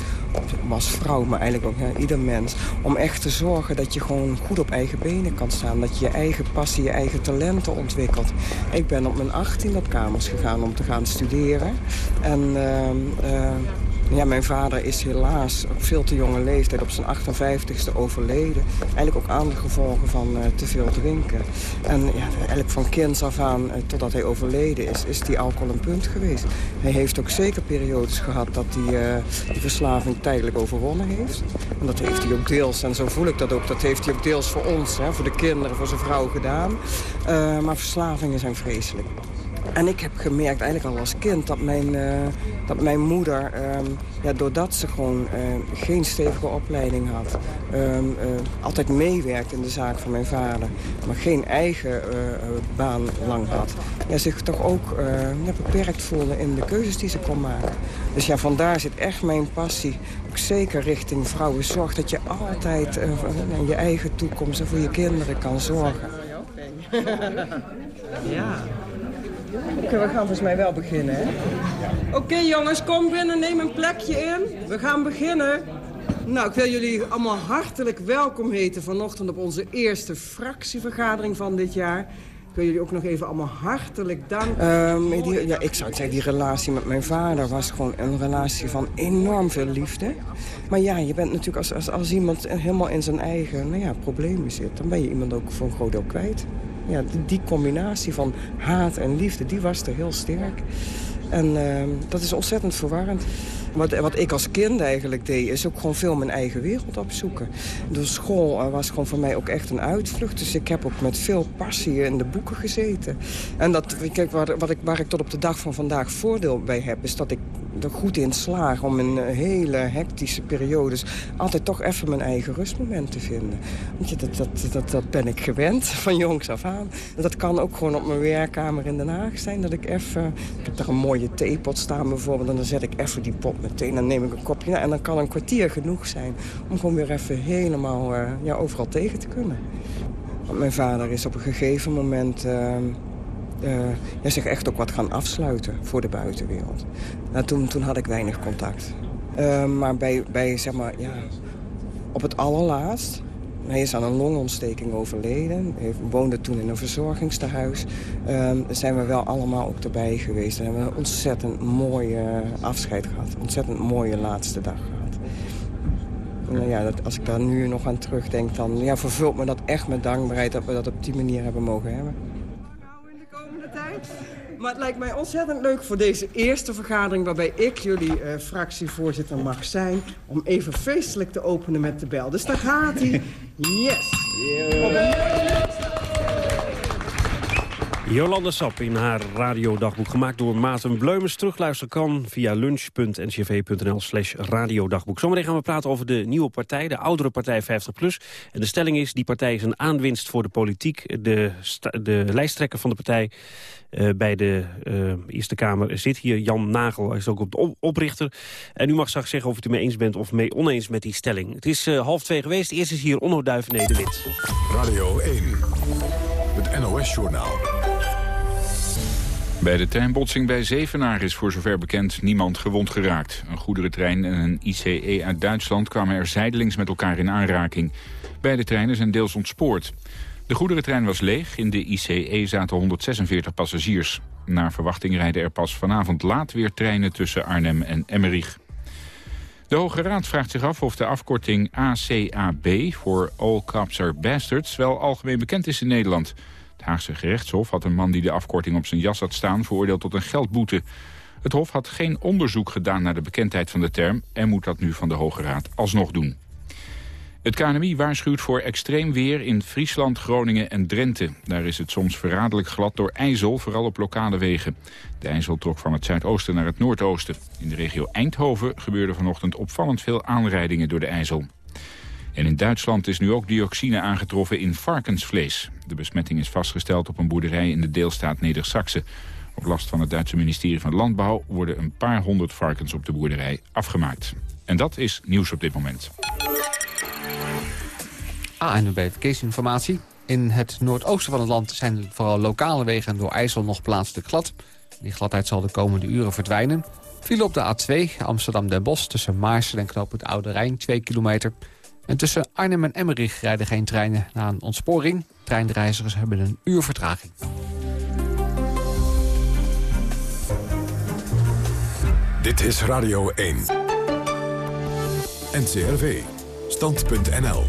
als vrouw, maar eigenlijk ook ja, ieder mens, om echt te zorgen dat je gewoon goed op eigen benen kan staan. Dat je je eigen passie, je eigen talenten ontwikkelt. Ik ben op mijn 18 op kamers gegaan om te gaan studeren. En ehm, eh, ja, mijn vader is helaas op veel te jonge leeftijd op zijn 58ste overleden. Eigenlijk ook aan de gevolgen van eh, te veel drinken. En ja, eigenlijk van kinds af aan, eh, totdat hij overleden is, is die alcohol een punt geweest. Hij heeft ook zeker periodes gehad dat hij eh, die verslaving tijdelijk overwonnen heeft. En dat heeft hij ook deels, en zo voel ik dat ook, dat heeft hij ook deels voor ons, hè, voor de kinderen, voor zijn vrouw gedaan. Maar verslavingen zijn vreselijk. En ik heb gemerkt eigenlijk al als kind dat mijn, eh, dat mijn moeder, ehm, ja, doordat ze gewoon eh, geen stevige opleiding had, ehm, eh, altijd meewerkt in de zaak van mijn vader, maar geen eigen baan lang had, ja, zich toch ook beperkt voelde in de keuzes die ze kon maken. Dus ja, vandaar zit echt mijn passie, ook zeker richting vrouwen. Zorg dat je altijd voor je eigen toekomst en voor je kinderen kan zorgen. Ja. Oké, we gaan volgens mij wel beginnen? Oké jongens, kom binnen, neem een plekje in. We gaan beginnen. Nou, ik wil jullie allemaal hartelijk welkom heten vanochtend op onze eerste fractievergadering van dit jaar. Ik wil jullie ook nog even allemaal hartelijk danken. Ehm, ja, ik zou zeggen, die relatie met mijn vader was gewoon een relatie van enorm veel liefde. Maar ja, je bent natuurlijk als, als, als iemand helemaal in zijn eigen nou ja, problemen zit... dan ben je iemand ook voor een groot deel kwijt. Ja, die, combinatie van haat en liefde, die was er heel sterk. En ehm, dat is ontzettend verwarrend. Wat, wat ik als kind eigenlijk deed, is ook gewoon veel mijn eigen wereld opzoeken. De school eh, was gewoon voor mij ook echt een uitvlucht. Dus ik heb ook met veel passie in de boeken gezeten. En dat, kijk, waar, wat ik, waar ik tot op de dag van vandaag voordeel bij heb... is dat ik er goed in slaag om in eh, hele hectische periodes... altijd toch even mijn eigen rustmoment te vinden. Want je, dat, dat, dat, dat ben ik gewend <laughs> van jongs af aan. Dat kan ook gewoon op mijn werkkamer in Den Haag zijn. Dat ik even... Ik heb daar een mooie theepot staan bijvoorbeeld... en dan zet ik even die pot meteen. Dan neem ik een kopje en dan kan een kwartier genoeg zijn... om gewoon weer even helemaal uh, ja, overal tegen te kunnen. Want mijn vader is op een gegeven moment... Uh, uh, ja, zich echt ook wat gaan afsluiten voor de buitenwereld. Nou, toen, toen had ik weinig contact. Uh, maar bij, bij, zeg maar, ja, op het allerlaatst... Hij is aan een longontsteking overleden. Hij woonde toen in een verzorgingstehuis. Uh, zijn we wel allemaal ook erbij geweest. En hebben we een ontzettend mooie afscheid gehad. Ontzettend mooie laatste dag gehad. Nou ja, dat, als ik daar nu nog aan terugdenk, dan ja, vervult me dat echt met dankbaarheid... dat we dat op die manier hebben mogen hebben. Maar het lijkt mij ontzettend leuk voor deze eerste vergadering... waarbij ik jullie uh, fractievoorzitter mag zijn... om even feestelijk te openen met de bel. Dus daar gaat hij. Yes!
Jolanda Sap in haar radiodagboek, gemaakt door Maarten Bleumers. Terugluisteren kan via lunch.ncv.nl slash radiodagboek. Zometeen gaan we praten over de nieuwe partij, de oudere partij 50PLUS. En de stelling is, die partij is een aanwinst voor de politiek. De, de lijsttrekker van de partij uh, bij de uh, Eerste Kamer zit hier. Jan Nagel hij is ook op de oprichter. En u mag straks zeggen of het u mee eens bent of mee oneens met die stelling. Het is uh, half twee geweest. Eerst is hier Onno Duiven-Nederwit.
Radio 1, het NOS-journaal.
Bij de treinbotsing bij Zevenaar is voor zover bekend niemand gewond geraakt. Een goederentrein en een ICE uit Duitsland kwamen er zijdelings met elkaar in aanraking. Beide treinen zijn deels ontspoord. De goederentrein was leeg, in de ICE zaten 146 passagiers. Naar verwachting rijden er pas vanavond laat weer treinen tussen Arnhem en Emmerich. De Hoge Raad vraagt zich af of de afkorting ACAB voor All Cops Are Bastards wel algemeen bekend is in Nederland. Het Haagse gerechtshof had een man die de afkorting op zijn jas had staan veroordeeld tot een geldboete. Het hof had geen onderzoek gedaan naar de bekendheid van de term en moet dat nu van de Hoge Raad alsnog doen. Het KNMI waarschuwt voor extreem weer in Friesland, Groningen en Drenthe. Daar is het soms verraderlijk glad door ijzel, vooral op lokale wegen. De ijzel trok van het zuidoosten naar het noordoosten. In de regio Eindhoven gebeurde vanochtend opvallend veel aanrijdingen door de ijzel. En in Duitsland is nu ook dioxine aangetroffen in varkensvlees. De besmetting is vastgesteld op een boerderij in de deelstaat Neder-Saxe. Op last van het Duitse ministerie van Landbouw worden een paar honderd varkens op de boerderij afgemaakt. En dat is nieuws op dit moment.
ANWB Verkeersinformatie. In het noordoosten van het land zijn vooral lokale wegen door IJssel nog plaatselijk glad. Die gladheid zal de komende uren verdwijnen. Viel op de A2 Amsterdam-Den Bosch tussen Maarsen en Knoop het Oude Rijn 2 kilometer. En tussen Arnhem en Emmerich rijden geen treinen na een ontsporing. Treinreizigers hebben een uur vertraging.
Dit is Radio 1. NCRV. Stand.nl.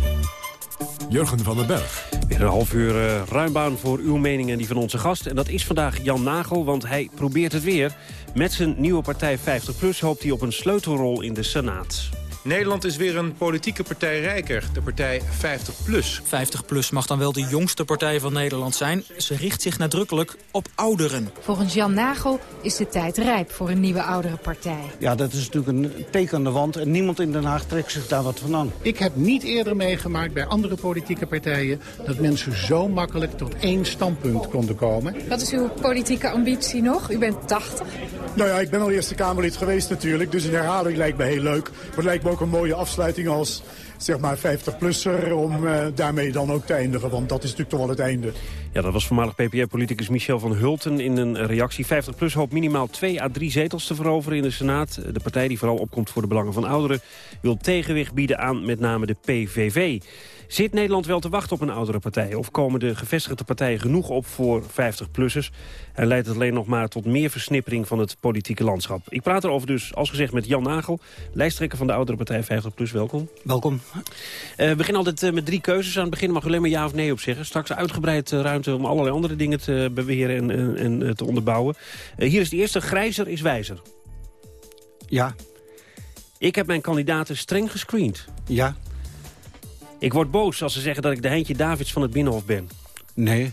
Jurgen van den Berg.
Weer een half uur uh, ruimbaan voor uw mening en die van onze gast. En dat is vandaag Jan Nagel, want hij probeert het weer. Met zijn nieuwe partij 50PLUS hoopt hij op een sleutelrol in de Senaat.
Nederland is weer een politieke partij rijker, de partij 50PLUS.
50PLUS mag dan wel de jongste partij van Nederland zijn. Ze richt zich nadrukkelijk op ouderen.
Volgens Jan Nagel is de tijd rijp voor een nieuwe oudere partij.
Ja, dat is natuurlijk een teken aan de wand en niemand in Den Haag trekt zich daar wat van aan.
Ik heb niet eerder meegemaakt bij andere politieke partijen... dat mensen zo makkelijk tot één standpunt konden komen.
Wat is uw politieke ambitie nog? U bent 80.
Nou ja, ik ben al Eerste Kamerlid geweest natuurlijk, dus een herhaling lijkt me heel leuk. Maar het lijkt me ook een mooie afsluiting als zeg maar 50-plusser om uh, daarmee dan ook te eindigen. Want dat is natuurlijk toch wel het einde.
Ja, dat was voormalig PPR-politicus Michel van Hulten in een reactie. 50PLUS hoopt minimaal 2 à 3 zetels te veroveren in de Senaat. De partij die vooral opkomt voor de belangen van ouderen... wil tegenwicht bieden aan met name de PVV. Zit Nederland wel te wachten op een oudere partij? Of komen de gevestigde partijen genoeg op voor 50-plussers? En leidt het alleen nog maar tot meer versnippering van het politieke landschap? Ik praat erover dus, als gezegd, met Jan Nagel, lijsttrekker van de oudere partij 50PLUS. Welkom.
Welkom.
Uh, we beginnen altijd uh, met drie keuzes. Aan het begin mag u alleen maar ja of nee op zeggen. Straks uitgebreid uh, ruimte om allerlei andere dingen te beweren en, en te onderbouwen. hier is de eerste. Grijzer is wijzer.
Ja.
Ik heb mijn kandidaten streng gescreend.
Ja?
Ik word boos als ze zeggen dat ik de Heintje Davids van het Binnenhof ben.
Nee.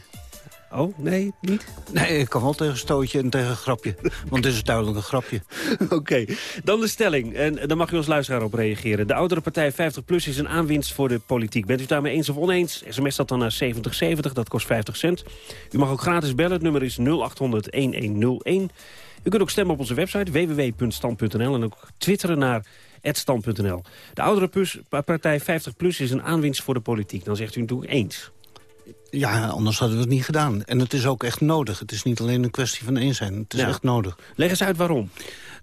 Oh, nee, niet?
Nee, ik kan wel tegen een stootje en tegen een grapje. Want dit is duidelijk een grapje. <laughs>
Oké, dan de stelling. En dan mag u als luisteraar op reageren. De oudere partij 50PLUS is een aanwinst voor de politiek. Bent u daarmee eens of oneens? SMS dat dan naar 7070, dat kost 50 cent. U mag ook gratis bellen, het nummer is 0800-1101. U kunt ook stemmen op onze website www.stand.nl en ook twitteren naar @stand.nl. De oudere plus, partij 50PLUS is een aanwinst voor de politiek. Dan zegt u natuurlijk eens.
Ja, anders hadden we het niet gedaan. En het is ook echt nodig. Het is niet alleen een kwestie van eens zijn. Het is
Ja.
echt nodig.
Leg eens uit waarom.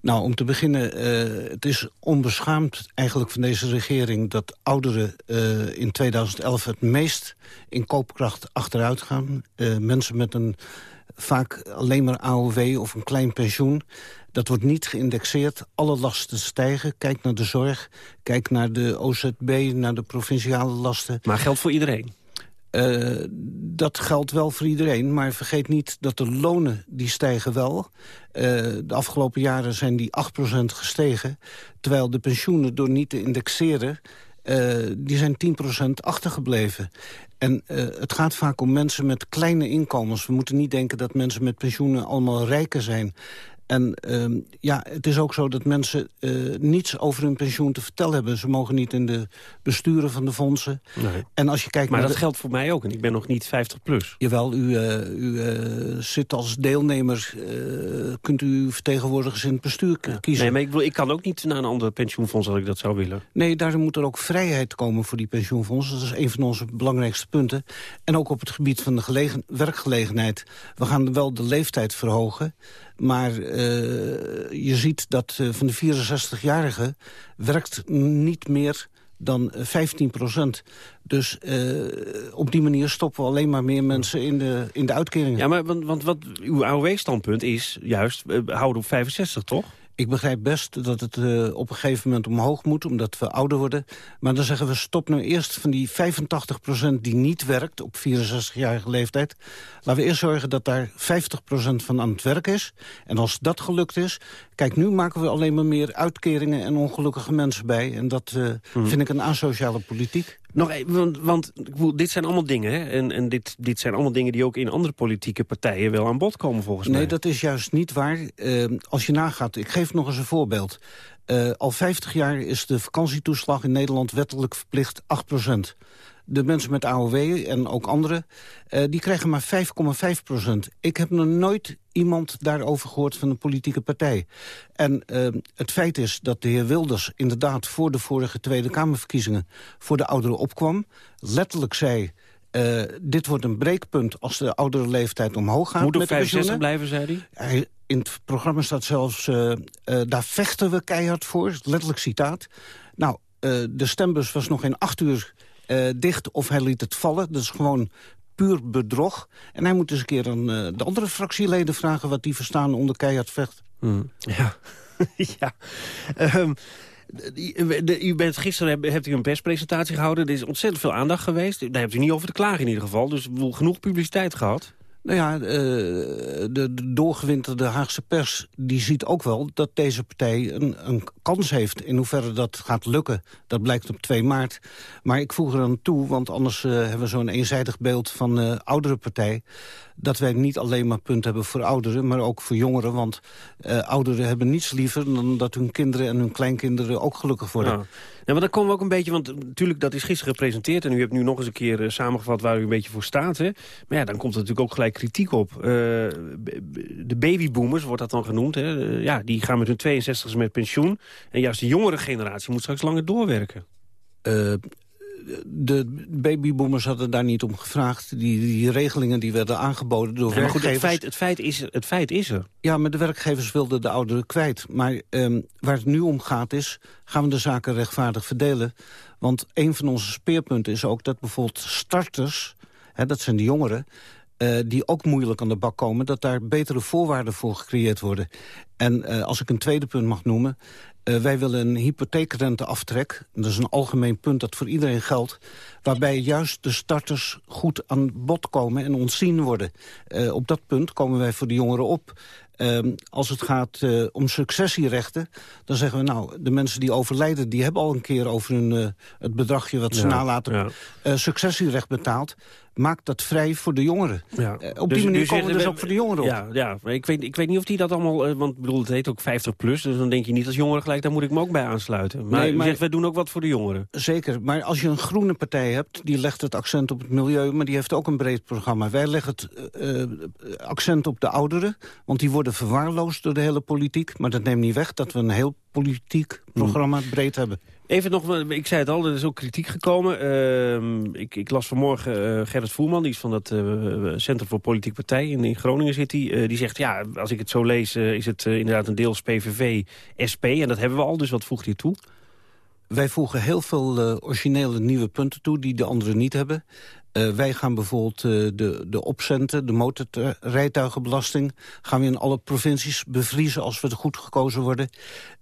Nou, om te beginnen, eh, het is onbeschaamd eigenlijk van deze regering... dat ouderen eh, in 2011 het meest in koopkracht achteruit gaan. Eh, mensen met een vaak alleen maar AOW of een klein pensioen... Dat wordt niet geïndexeerd. Alle lasten stijgen. Kijk naar de zorg. Kijk naar de OZB, naar de provinciale lasten.
Maar geldt voor iedereen?
Eh, dat geldt wel voor iedereen, maar vergeet niet dat de lonen die stijgen wel. Eh, de afgelopen jaren zijn die 8% gestegen, terwijl de pensioenen door niet te indexeren... eh, die zijn 10% achtergebleven. En eh, het gaat vaak om mensen met kleine inkomens. We moeten niet denken dat mensen met pensioenen allemaal rijker zijn. En ehm, ja, het is ook zo dat mensen eh, niets over hun pensioen te vertellen hebben. Ze mogen niet in de besturen van de fondsen.
Nee.
En als je kijkt
Maar dat
de-
geldt voor mij ook en ik ben nog niet 50 plus.
Jawel, u, eh, u eh, zit als deelnemer, kunt u vertegenwoordigers in het bestuur kiezen.
Nee, maar ik, wil, ik kan ook niet naar een ander pensioenfonds als ik dat zou willen.
Nee, daar moet er ook vrijheid komen voor die pensioenfondsen. Dat is een van onze belangrijkste punten. En ook op het gebied van de gelegen, werkgelegenheid. We gaan wel de leeftijd verhogen. Maar eh, je ziet dat eh, van de 64-jarigen werkt niet meer dan eh, 15 procent. Dus eh, op die manier stoppen we alleen maar meer mensen in de, in de uitkeringen.
Ja, maar want, wat uw AOW-standpunt is juist eh, houden op 65, toch?
Ik begrijp best dat het eh, op een gegeven moment omhoog moet... omdat we ouder worden. Maar dan zeggen we stop nu eerst van die 85% die niet werkt... op 64-jarige leeftijd. Laten we eerst zorgen dat daar 50% van aan het werk is. En als dat gelukt is... Kijk, nu maken we alleen maar meer uitkeringen en ongelukkige mensen bij. En dat eh, vind ik een asociale politiek.
Nog even, want, want ik bedoel, dit zijn allemaal dingen, hè? En, en dit, dit zijn allemaal dingen die ook in andere politieke partijen wel aan bod komen, volgens mij.
Nee, dat is juist niet waar. Eh, als je nagaat, ik geef nog eens een voorbeeld. Eh, al 50 jaar is de vakantietoeslag in Nederland wettelijk verplicht 8 De mensen met AOW en ook anderen, eh, die krijgen maar 5,5% Ik heb nog nooit iemand daarover gehoord van een politieke partij. En eh, het feit is dat de heer Wilders inderdaad voor de vorige Tweede Kamerverkiezingen voor de ouderen opkwam. Letterlijk zei, eh, dit wordt een breekpunt als de oudere leeftijd omhoog gaat.
Moet op
met de
65
pensioenen.
blijven, zei hij?
Hij, in het programma staat zelfs, daar vechten we keihard voor. Letterlijk citaat. Nou, de stembus was nog in acht uur eh, dicht of hij liet het vallen. Dat is gewoon puur bedrog. En hij moet eens een keer aan eh, de andere fractieleden vragen... wat die verstaan onder keihard vechten.
Ja. <laughs> ja. Ehm, u bent gisteren heb- hebt u een perspresentatie gehouden. Er is ontzettend veel aandacht geweest. Daar hebt u niet over te klagen in ieder geval. Dus genoeg publiciteit gehad.
Nou ja, eh, de, de doorgewinterde Haagse pers die ziet ook wel dat deze partij een, een kans heeft. In hoeverre dat gaat lukken, dat blijkt op 2 maart. Maar ik voeg er aan toe, want anders eh, hebben we zo'n eenzijdig beeld van de oudere partij. Dat wij niet alleen maar punt hebben voor ouderen, maar ook voor jongeren. Want eh, ouderen hebben niets liever dan dat hun kinderen en hun kleinkinderen ook gelukkig worden.
Ja. Maar dan komen we ook een beetje, want natuurlijk dat is gisteren gepresenteerd... en u hebt nu nog eens een keer eh, samengevat waar u een beetje voor staat. Hè? Maar ja, dan komt er natuurlijk ook gelijk kritiek op. Eh, de babyboomers, wordt dat dan genoemd, hè? Eh, ja, die gaan met hun 62 met pensioen. En juist de jongere generatie moet straks langer doorwerken.
De babyboomers hadden daar niet om gevraagd. Die, die regelingen die werden aangeboden door
Ja, maar goed, het
werkgevers.
feit, het, feit is, het feit is er.
Ja, maar de werkgevers wilden de ouderen kwijt. Maar ehm, waar het nu om gaat is, gaan we de zaken rechtvaardig verdelen? Want een van onze speerpunten is ook dat bijvoorbeeld starters... Hè, dat zijn de jongeren, eh, die ook moeilijk aan de bak komen... dat daar betere voorwaarden voor gecreëerd worden. En eh, als ik een tweede punt mag noemen... eh, wij willen een hypotheekrenteaftrek. Dat is een algemeen punt dat voor iedereen geldt. Waarbij juist de starters goed aan bod komen en ontzien worden. Eh, op dat punt komen wij voor de jongeren op. Ehm, als het gaat eh, om successierechten, dan zeggen we... nou, de mensen die overlijden, die hebben al een keer over hun, eh, het bedragje... wat ze
Ja,
nalaten,
ja.
eh, successierecht betaald. Maakt dat vrij voor de jongeren.
Ja.
Op die manier komen we dus ook voor de jongeren op.
Ja, ja maar ik weet, ik weet niet of die dat allemaal... want ik bedoel, het heet ook 50 plus. Dus dan denk je niet als jongeren gelijk... daar moet ik me ook bij aansluiten. Maar,
Nee, maar-
zegt, wij doen ook wat voor de jongeren.
Zeker, maar als je een groene partij hebt... die legt het accent op het milieu, maar die heeft ook een breed programma. Wij leggen het accent op de ouderen, want die worden verwaarloosd door de hele politiek. Maar dat neemt niet weg dat we een heel politiek programma breed hebben.
Even nog, ik zei het al, er is ook kritiek gekomen. Ehm, ik, ik las vanmorgen eh, Gerrit Voerman, die is van het eh, Centrum voor Politiek Partij in, in Groningen zit hij. Eh, die zegt, ja, als ik het zo lees, is het inderdaad een deels PVV, SP. En dat hebben we al, dus wat voegt hij toe?
Wij voegen heel veel originele nieuwe punten toe die de anderen niet hebben. Eh, wij gaan bijvoorbeeld eh, de, de opcenten, de motorrijtuigenbelasting... gaan we in alle provincies bevriezen als we er goed gekozen worden.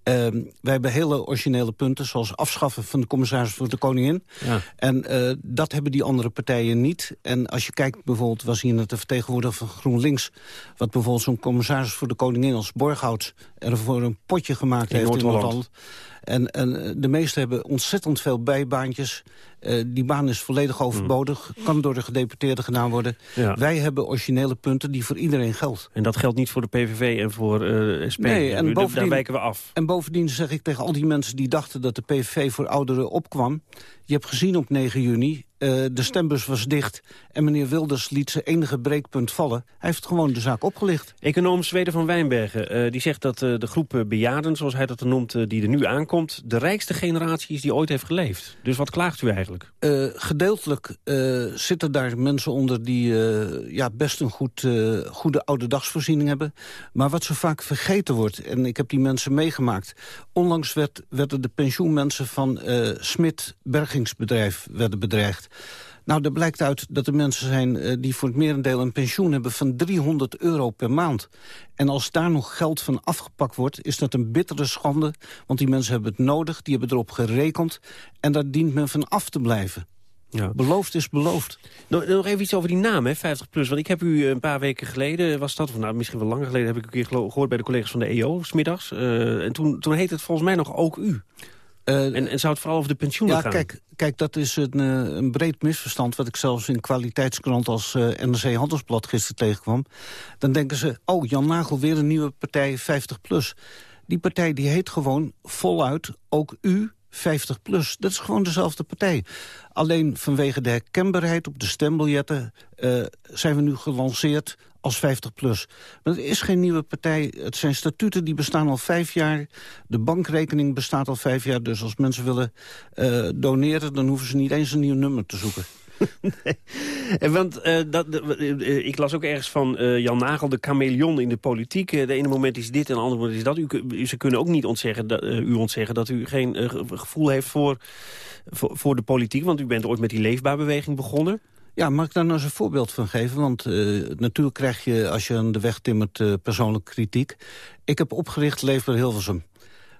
Ehm, wij hebben hele originele punten, zoals afschaffen van de commissaris voor de koningin.
Ja.
En eh, dat hebben die andere partijen niet. En als je kijkt, bijvoorbeeld was hier net de vertegenwoordiger van GroenLinks... wat bijvoorbeeld zo'n commissaris voor de koningin als Borghout... ervoor een potje gemaakt
In
heeft in
Noord-Holland.
En, en eh, de meesten hebben ontzettend veel bijbaantjes. Eh, die baan is volledig overbodig. Kan door de gedeputeerden gedaan worden.
Hmm. Ja.
Wij hebben originele punten die voor iedereen geldt.
En dat geldt niet voor de PVV en voor eh SP.
Nee, en bovendien,
Daar wijken we af.
En bovendien zeg ik tegen al die mensen die dachten dat de PVV voor ouderen opkwam... je hebt gezien op 9 juni, eh, de stembus was dicht... en meneer Wilders liet zijn enige breekpunt vallen. Hij heeft gewoon de zaak opgelicht.
Econoom Zweden van Wijnbergen eh, die zegt dat eh, de groep bejaarden, zoals hij dat noemt, die er nu aankomt, de rijkste generatie is die ooit heeft geleefd. Dus wat klaagt u eigenlijk?
Gedeeltelijk zitten daar mensen onder die ja, best een goed, goede oude dagsvoorziening hebben. Maar wat zo vaak vergeten wordt, en ik heb die mensen meegemaakt... onlangs werd, werden de pensioenmensen van Smit Bergingsbedrijf werden bedreigd. Nou, er blijkt uit dat er mensen zijn eh, die voor het merendeel een pensioen hebben van 300 euro per maand. En als daar nog geld van afgepakt wordt, is dat een bittere schande. Want die mensen hebben het nodig, die hebben erop gerekend. En daar dient men van af te blijven.
Ja.
Beloofd is beloofd.
Nog, nog even iets over die naam, hè, 50 plus. Want ik heb u een paar weken geleden, was dat, of nou misschien wel langer geleden... heb ik een keer gehoord bij de collega's van de EO, smiddags. Eh en toen, toen heette het volgens mij nog ook u. en, en zou het vooral over de pensioenen
Ja,
gaan?
kijk, kijk, dat is een, eh, een breed misverstand... wat ik zelfs in kwaliteitskrant als eh, NRC Handelsblad gisteren tegenkwam. Dan denken ze, oh, Jan Nagel, weer een nieuwe partij 50PLUS. Die partij die heet gewoon voluit, ook u, 50 plus. Dat is gewoon dezelfde partij. Alleen vanwege de herkenbaarheid op de stembiljetten... eh, zijn we nu gelanceerd als 50 plus. Maar het is geen nieuwe partij. Het zijn statuten die bestaan al vijf jaar. De bankrekening bestaat al vijf jaar. Dus als mensen willen eh, doneren... dan hoeven ze niet eens een nieuw nummer te zoeken. <laughs>
En want eh, dat, eh, ik las ook ergens van eh, Jan Nagel, de chameleon in de politiek. Eh, de ene moment is dit en de andere moment is dat. U, ze kunnen ook niet ontzeggen, dat, eh, u ontzeggen dat u geen eh, ge- gevoel heeft voor, voor, voor de politiek. Want u bent ooit met die leefbaarbeweging begonnen.
Ja, mag ik daar nou eens een voorbeeld van geven? Want eh, natuurlijk krijg je, als je aan de weg timmert, eh, persoonlijke kritiek. Ik heb opgericht Leefbaar Hilversum.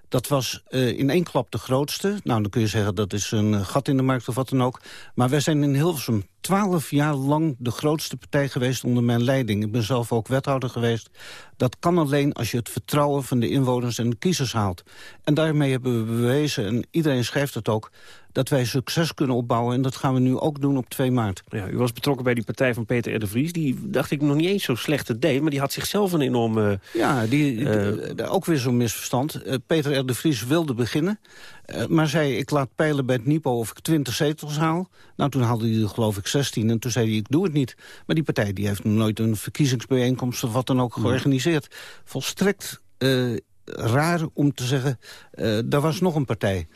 Dat was eh, in één klap de grootste. Nou, dan kun je zeggen dat is een gat in de markt of wat dan ook. Maar wij zijn in Hilversum twaalf jaar lang de grootste partij geweest onder mijn leiding. Ik ben zelf ook wethouder geweest. Dat kan alleen als je het vertrouwen van de inwoners en de kiezers haalt. En daarmee hebben we bewezen, en iedereen schrijft het ook... dat wij succes kunnen opbouwen. En dat gaan we nu ook doen op 2 maart.
Ja, u was betrokken bij die partij van Peter R. de Vries. Die dacht ik nog niet eens zo slecht het deed. Maar die had zichzelf een enorme...
Ja, die, eh, ook weer zo'n misverstand. Eh, Peter R. de Vries wilde beginnen, eh, maar zei... ik laat peilen bij het NIPO of ik 20 zetels haal. Nou, toen haalde hij er geloof ik 16 en toen zei hij, ik doe het niet. Maar die partij die heeft nog nooit een verkiezingsbijeenkomst... of wat dan ook georganiseerd. Volstrekt eh, raar om te zeggen, eh daar was nog een partij.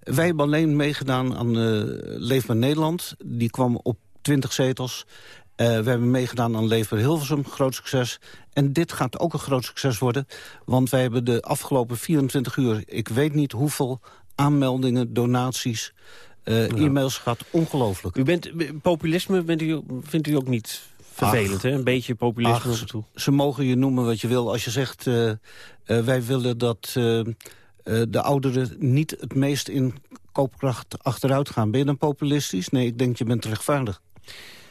Wij hebben alleen meegedaan aan eh Leefbaar Nederland. Die kwam op 20 zetels. Eh, we hebben meegedaan aan Leefbaar Hilversum, groot succes. En dit gaat ook een groot succes worden. Want wij hebben de afgelopen 24 uur... ik weet niet hoeveel aanmeldingen, donaties, e-mails gehad. Ongelooflijk.
U bent, populisme bent u, vindt u ook niet vervelend, hè? Een beetje populisme
Ach,
toe.
Ze mogen je noemen wat je wil. Als je zegt, eh, eh, wij willen dat eh, de ouderen niet het meest in koopkracht achteruit gaan. Ben je dan populistisch? Nee, ik denk je bent rechtvaardig.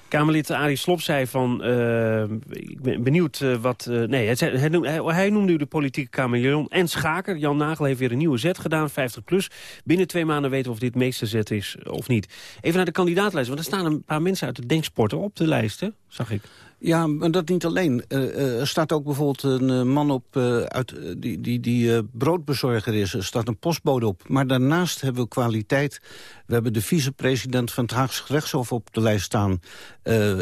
Kamerlid Arie Slob zei van... Uh, ik ben benieuwd uh, wat... Uh, nee, zei, hij, noemde, u de politieke kameleon en schaker. Jan Nagel heeft weer een nieuwe zet gedaan, 50 plus. Binnen twee maanden weten we of dit meeste zet is of niet. Even naar de kandidaatlijst, want er staan een paar mensen uit de denksporten op de lijst, zag ik.
Ja, maar dat niet alleen. Uh, er staat ook bijvoorbeeld een man op uh, uit, die, die, die broodbezorger is. Er staat een postbode op. Maar daarnaast hebben we kwaliteit. We hebben de vicepresident van het Haagse gerechtshof op de lijst staan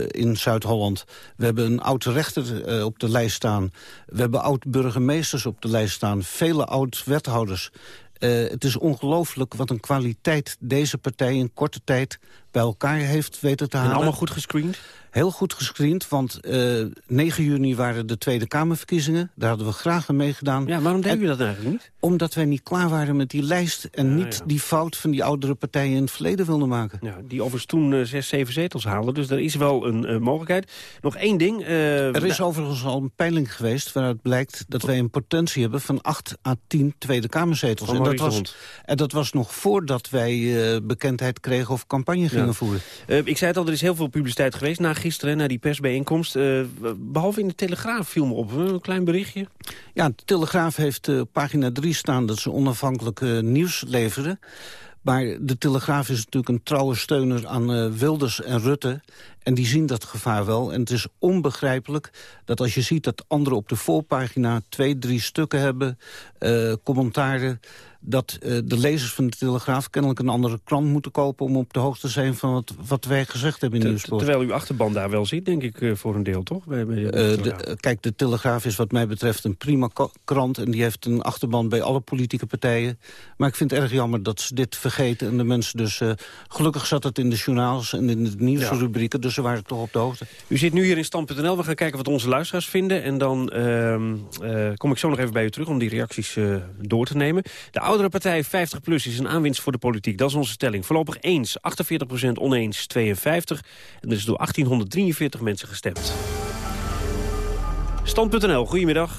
in Zuid-Holland. We hebben een oud-rechter op de lijst staan. We hebben oud-burgemeesters op de lijst staan. Vele oud-wethouders. het is ongelooflijk wat een kwaliteit deze partij in korte tijd bij elkaar heeft weten te halen.
En allemaal goed gescreend?
Heel goed gescreend, want uh, 9 juni waren de Tweede Kamerverkiezingen. Daar hadden we graag aan meegedaan.
Ja, waarom deden u dat eigenlijk niet?
Omdat wij niet klaar waren met die lijst... en ja, niet ja. die fout van die oudere partijen in het verleden wilden maken.
Ja, die overigens toen uh, zes, zeven zetels haalden. Dus er is wel een uh, mogelijkheid. Nog één ding.
Er is overigens al een peiling geweest waaruit blijkt... dat wij een potentie hebben van 8 à 10 Tweede Kamerzetels. En dat, was, en dat was nog voordat wij bekendheid kregen of campagne gingen voeren.
ik zei het al, er is heel veel publiciteit geweest na gisteren, die persbijeenkomst. Uh, behalve in de Telegraaf viel me op, een klein berichtje.
Ja, de Telegraaf heeft uh, pagina 3 staan dat ze onafhankelijk uh, nieuws leveren. Maar de Telegraaf is natuurlijk een trouwe steuner aan Wilders en Rutte. En die zien dat gevaar wel. En het is onbegrijpelijk dat als je ziet dat anderen op de voorpagina... twee, drie stukken hebben, uh, commentaren dat uh, de lezers van de Telegraaf kennelijk een andere krant moeten kopen... om op de hoogte te zijn van wat, wat wij gezegd hebben in de Nieuwspoort.
Terwijl uw achterban daar wel zit, denk ik, uh, voor een deel, toch? Bij, bij de
de, kijk, de Telegraaf is wat mij betreft een prima krant... en die heeft een achterban bij alle politieke partijen. Maar ik vind het erg jammer dat ze dit vergeten... en de mensen dus... gelukkig zat het in de journaals en in de nieuwsrubrieken... Ja. dus ze waren toch op de hoogte.
U zit nu hier in Stand.nl. We gaan kijken wat onze luisteraars vinden. En dan ehm, kom ik zo nog even bij u terug om die reacties door te nemen. De oudere partij 50PLUS is een aanwinst voor de politiek. Dat is onze stelling. Voorlopig eens, 48% oneens, 52. En er is door 1843 mensen gestemd. Stand.nl, goedemiddag.